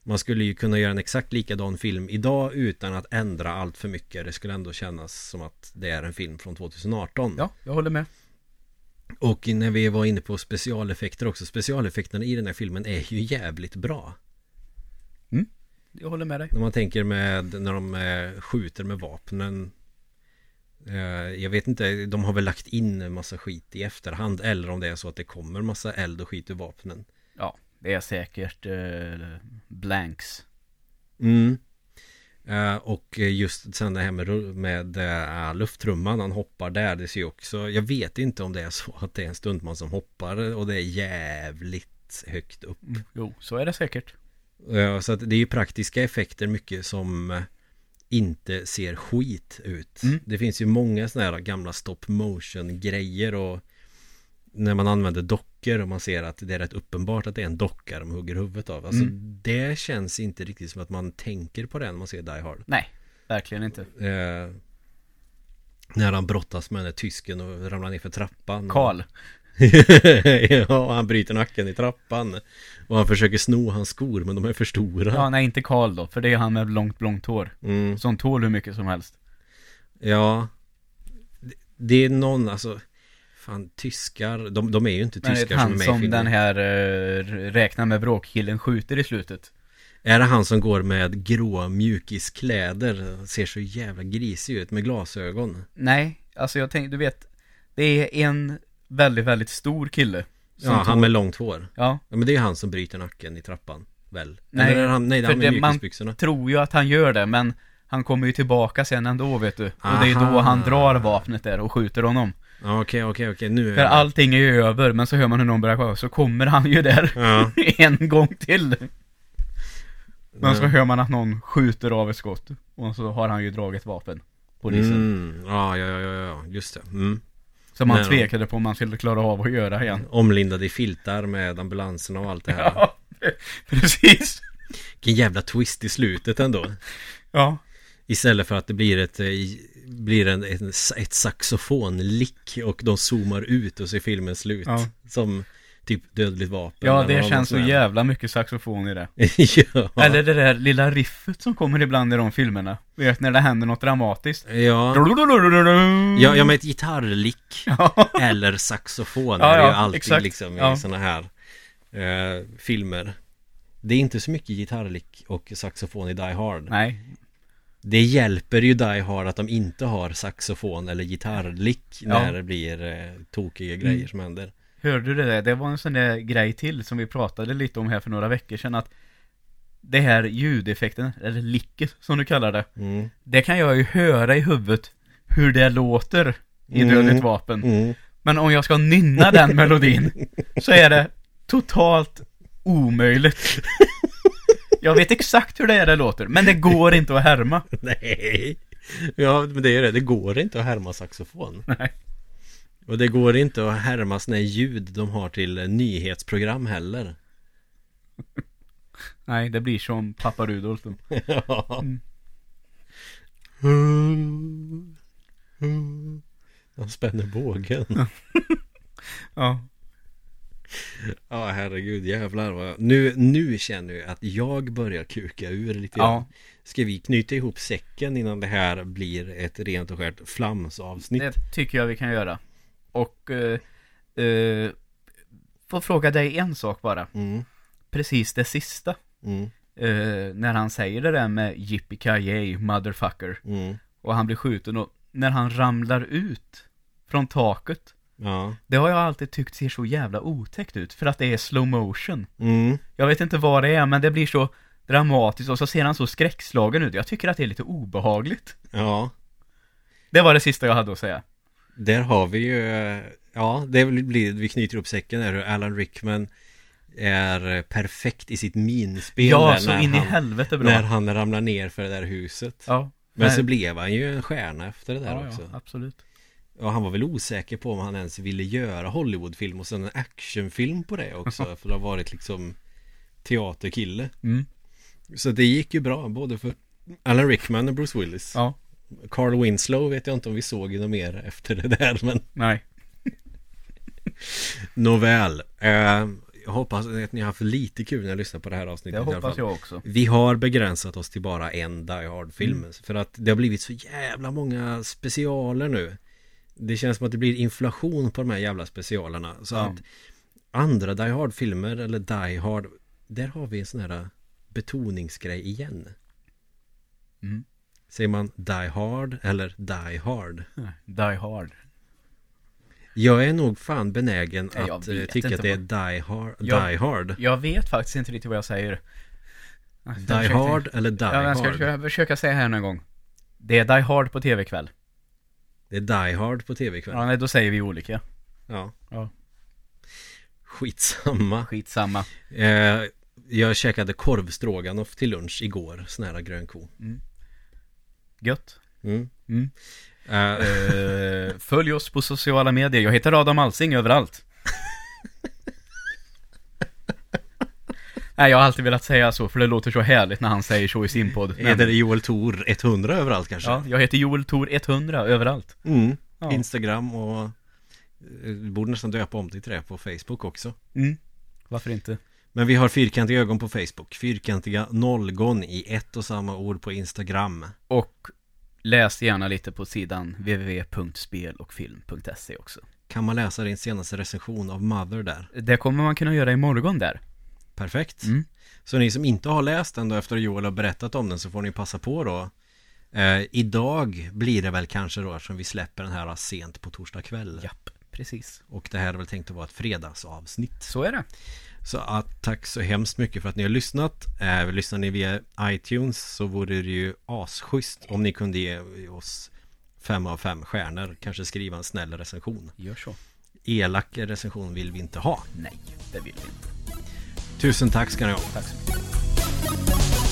man skulle ju kunna göra en exakt likadan film idag utan att ändra allt för mycket. Det skulle ändå kännas som att det är en film från 2018. Ja, jag håller med. Och när vi var inne på specialeffekter också. Specialeffekterna i den här filmen är ju jävligt bra. Jag håller med dig. När man tänker med när de eh, skjuter med vapnen. Eh, jag vet inte, de har väl lagt in en massa skit i efterhand. Eller om det är så att det kommer massa eld och skit ur vapnen. Ja, det är säkert eh, blanks. Mm. Eh, och just sen det här med, med uh, lufttrumman, han hoppar där, det ser ju också, jag vet inte om det är så att det är en stuntman som hoppar och det är jävligt högt upp. Jo, så är det säkert. Så att det är ju praktiska effekter mycket som eh, inte ser skit ut. Mm. Det finns ju många sådana här gamla stop motion grejer och när man använder dockor och man ser att det är rätt uppenbart att det är en docka de hugger huvudet av. Alltså Mm. det känns inte riktigt som att man tänker på det när man ser Die Hard. Nej, verkligen inte. Eh, när han brottas med den där tysken och ramlar ner för trappan. Karl. ja, han bryter nacken i trappan. Och han försöker sno hans skor men de är för stora. Ja, nej inte Karl då, för det är han med långt blont hår. Mm. Som tål hur mycket som helst. Ja Det- är någon, alltså Fan, tyskar, de, de är ju inte Men tyskar som är med i som filmen den här uh, räknar med bråkkillen skjuter i slutet. Är det han som går med grå mjukiskläder? Ser så jävla grisig ut med glasögon Nej, alltså jag tänkte, du vet, det är en väldigt, väldigt stor kille. Ja, han tog- med långt hår Ja, Ja men det är han som bryter nacken i trappan Väl? Nej, Eller är han, nej det är han med det- man- mjukisbyxorna tror ju att han gör det, men han kommer ju tillbaka sen ändå vet du. Och det är Aha. då han drar vapnet där och skjuter honom. Ja okej okej okej nu För är allting är ju över, men så hör man hur någon börjar så kommer han ju där Ja, en gång till. Men så hör man att någon skjuter av ett skott. Och så har han ju dragit vapen. Polisen. mm, ja, ja, ja, ja, ja, just det mm. Så man Nej, tvekade på om man skulle klara av att göra igen. Omlindad i filtar med ambulanserna och allt det här Ja, precis. Vilken jävla twist i slutet ändå Ja, Istället för att det blir ett, eh, blir en, ett saxofonlick och de zoomar ut och ser filmen slut. Ja. Som typ dödligt vapen. ja det känns så jävla mycket saxofon i det. ja. Eller det där lilla riffet som kommer ibland i de filmerna. Vet när det händer något dramatiskt. ja. ja, ja, med ett gitarrlick eller saxofon Ja, är det ju ja, alltid exakt. liksom i Ja. sådana här eh, filmer. Det är inte så mycket gitarrlick och saxofon i Die Hard. Nej, Det hjälper ju Die Hard att de inte har saxofon eller gitarrlick Ja. när det blir eh, tokiga grejer Mm. som händer. Hörde du det? Det var en sån där grej till som vi pratade lite om här för några veckor sedan att det här ljudeffekten, eller licket som du kallar det. Mm. Det kan jag ju höra i huvudet hur det låter i Mm. Dödligt vapen. Mm. Men om jag ska nynna den melodin så är det totalt omöjligt. Jag vet exakt hur det är det låter, men det går inte att härma. Nej. Ja, men det är det. Det går inte att härma saxofon. Nej. Och det går inte att härma här ljud de har till eh, nyhetsprogram heller. Nej, det blir som pappa Rudolf då. ja. Mm. Han spänner bågen. Ja. Ja, herregud, jävlar vad. Nu, nu känner jag att jag börjar kuka ur lite. Ja. Ska vi knyta ihop säcken innan det här blir ett rent och skärt flamsavsnitt? Det tycker jag vi kan göra. Och eh, eh, får fråga dig en sak bara. Mm, Precis det sista. mm, Eh, när han säger det där med yippee motherfucker. mm. Och han blir skjuten och när han ramlar ut från taket. Ja. Det har jag alltid tyckt ser så jävla otäckt ut. För att det är slow motion. Mm. Jag vet inte vad det är men det blir så dramatiskt och så ser han så skräckslagen ut. Jag tycker att det är lite obehagligt. Ja. Det var det sista jag hade att säga. Där har vi ju, ja, det blir, vi knyter upp säcken där Alan Rickman är perfekt i sitt minspel Ja, så in i han, helvete bra. När han ramlar ner för det där huset. Ja. Men Nej. så blev han ju en stjärna efter det där ja, också. ja, absolut. Och han var väl osäker på om han ens ville göra Hollywoodfilm och sen en actionfilm på det också. för det har varit liksom teaterkille. Mm. Så det gick ju bra både för Alan Rickman och Bruce Willis. Ja. Carl Winslow vet jag inte om vi såg något mer efter det där men Nej. Nåväl. Eh, jag hoppas att ni har haft lite kul när jag lyssnar på det här avsnittet Det hoppas jag också. Vi har begränsat oss till bara en Die Hard-film Mm. För att det har blivit så jävla många specialer nu Det känns som att det blir inflation på de här jävla specialerna Så Ja. att andra Die Hard-filmer eller Die Hard Där har vi en sån här betoningsgrej igen Mm. Säger man Die Hard eller Die Hard? Die Hard. Jag är nog fan benägen Nej, jag att eh, tycka att det är Die Hard, Jag- die hard. Jag vet faktiskt inte riktigt vad jag säger. Jag Die försöker- Hard eller Die Ja, jag ska Hard? försöka, försöka säga här någon gång. Det är Die Hard på tv-kväll. Det är Die Hard på tv-kväll. Ja, nej, då säger vi olika. Ja. Ja. Skitsamma. Skitsamma. Eh, jag käkade korvstroganoff till lunch igår, sån här grönko. Gött. Mm. Mm. Eh, följ oss på sociala medier. Jag heter Adam Alsing överallt. Nej, jag har alltid velat säga så, för det låter så härligt när han säger så i sin podd. är det Joel Tor 100 överallt kanske? Ja, jag heter Joel Tor 100 överallt. Mm. Ja. Instagram och eh, borde nästan döpa om till det på Facebook också. Mm. Varför inte? Men vi har fyrkantiga ögon på Facebook, fyrkantiga nollgon i ett och samma ord på Instagram. Och läs gärna lite på sidan www.spelochfilm.se också. Kan man läsa din senaste recension av Mother där? Det kommer man kunna göra imorgon där. Perfekt. Mm. Så ni som inte har läst den då efter att Joel har berättat om den så får ni passa på då. Eh, idag blir det väl kanske då eftersom vi släpper den här sent på torsdag kväll. Japp, precis. Och det här är väl tänkt att vara ett fredagsavsnitt. Så är det. Så att, tack så hemskt mycket för att ni har lyssnat. Eh, lyssnar ni via iTunes så vore det ju asschysst om ni kunde ge oss fem av fem stjärnor. Kanske skriva en snäll recension. Gör så. Elak recension vill vi inte ha. Nej, det vill vi inte. Tusen tack ska ni ha. Tack så mycket.